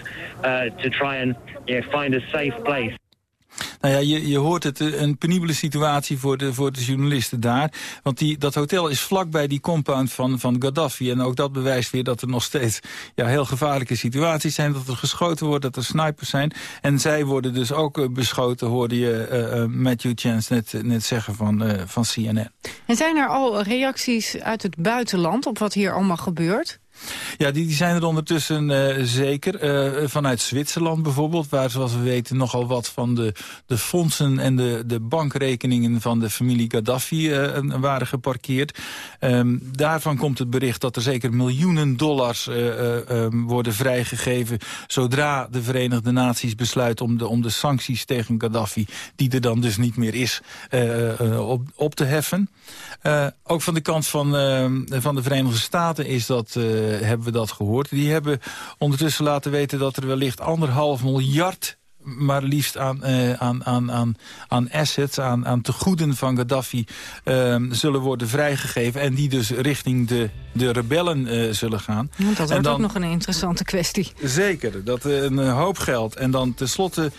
uh, to try and you know, find a safe place. Nou ja, je, je hoort het, een penibele situatie voor de, voor de journalisten daar. Want die, dat hotel is vlakbij die compound van, van Gaddafi. En ook dat bewijst weer dat er nog steeds ja, heel gevaarlijke situaties zijn. Dat er geschoten wordt, dat er snipers zijn. En zij worden dus ook beschoten, hoorde je Matthew Chance net, net zeggen van, van CNN. En zijn er al reacties uit het buitenland op wat hier allemaal gebeurt? Ja, die, die zijn er ondertussen uh, zeker. Uh, vanuit Zwitserland bijvoorbeeld, waar zoals we weten nogal wat van de, de fondsen en de, de bankrekeningen van de familie Gaddafi uh, waren geparkeerd. Um, daarvan komt het bericht dat er zeker miljoenen dollars um, worden vrijgegeven zodra de Verenigde Naties besluit om de, om de sancties tegen Gaddafi, die er dan dus niet meer is, op, op te heffen. ook van de kant van, ehm, van de Verenigde Staten is dat eh, hebben we dat gehoord. Die hebben ondertussen laten weten dat er wellicht anderhalf miljard maar liefst aan, uh, aan, aan, aan, aan assets, aan, aan tegoeden van Gaddafi... Uh, zullen worden vrijgegeven en die dus richting de, de rebellen uh, zullen gaan. Want dat wordt ook nog een interessante kwestie. Zeker, dat een hoop geld. En dan tenslotte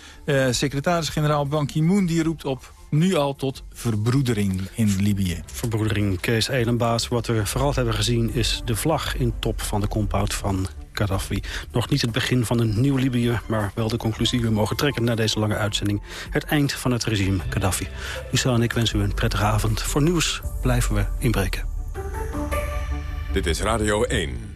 secretaris-generaal Ban Ki-moon die roept op nu al tot verbroedering in Libië. Verbroedering, Kees Elenbaas. Wat we vooral hebben gezien is de vlag in top van de compound van Gaddafi. Nog niet het begin van een nieuw Libië, maar wel de conclusie die we mogen trekken na deze lange uitzending. Het eind van het regime Gaddafi. Lucille en ik wensen u een prettige avond. Voor nieuws blijven we inbreken. Dit is Radio 1.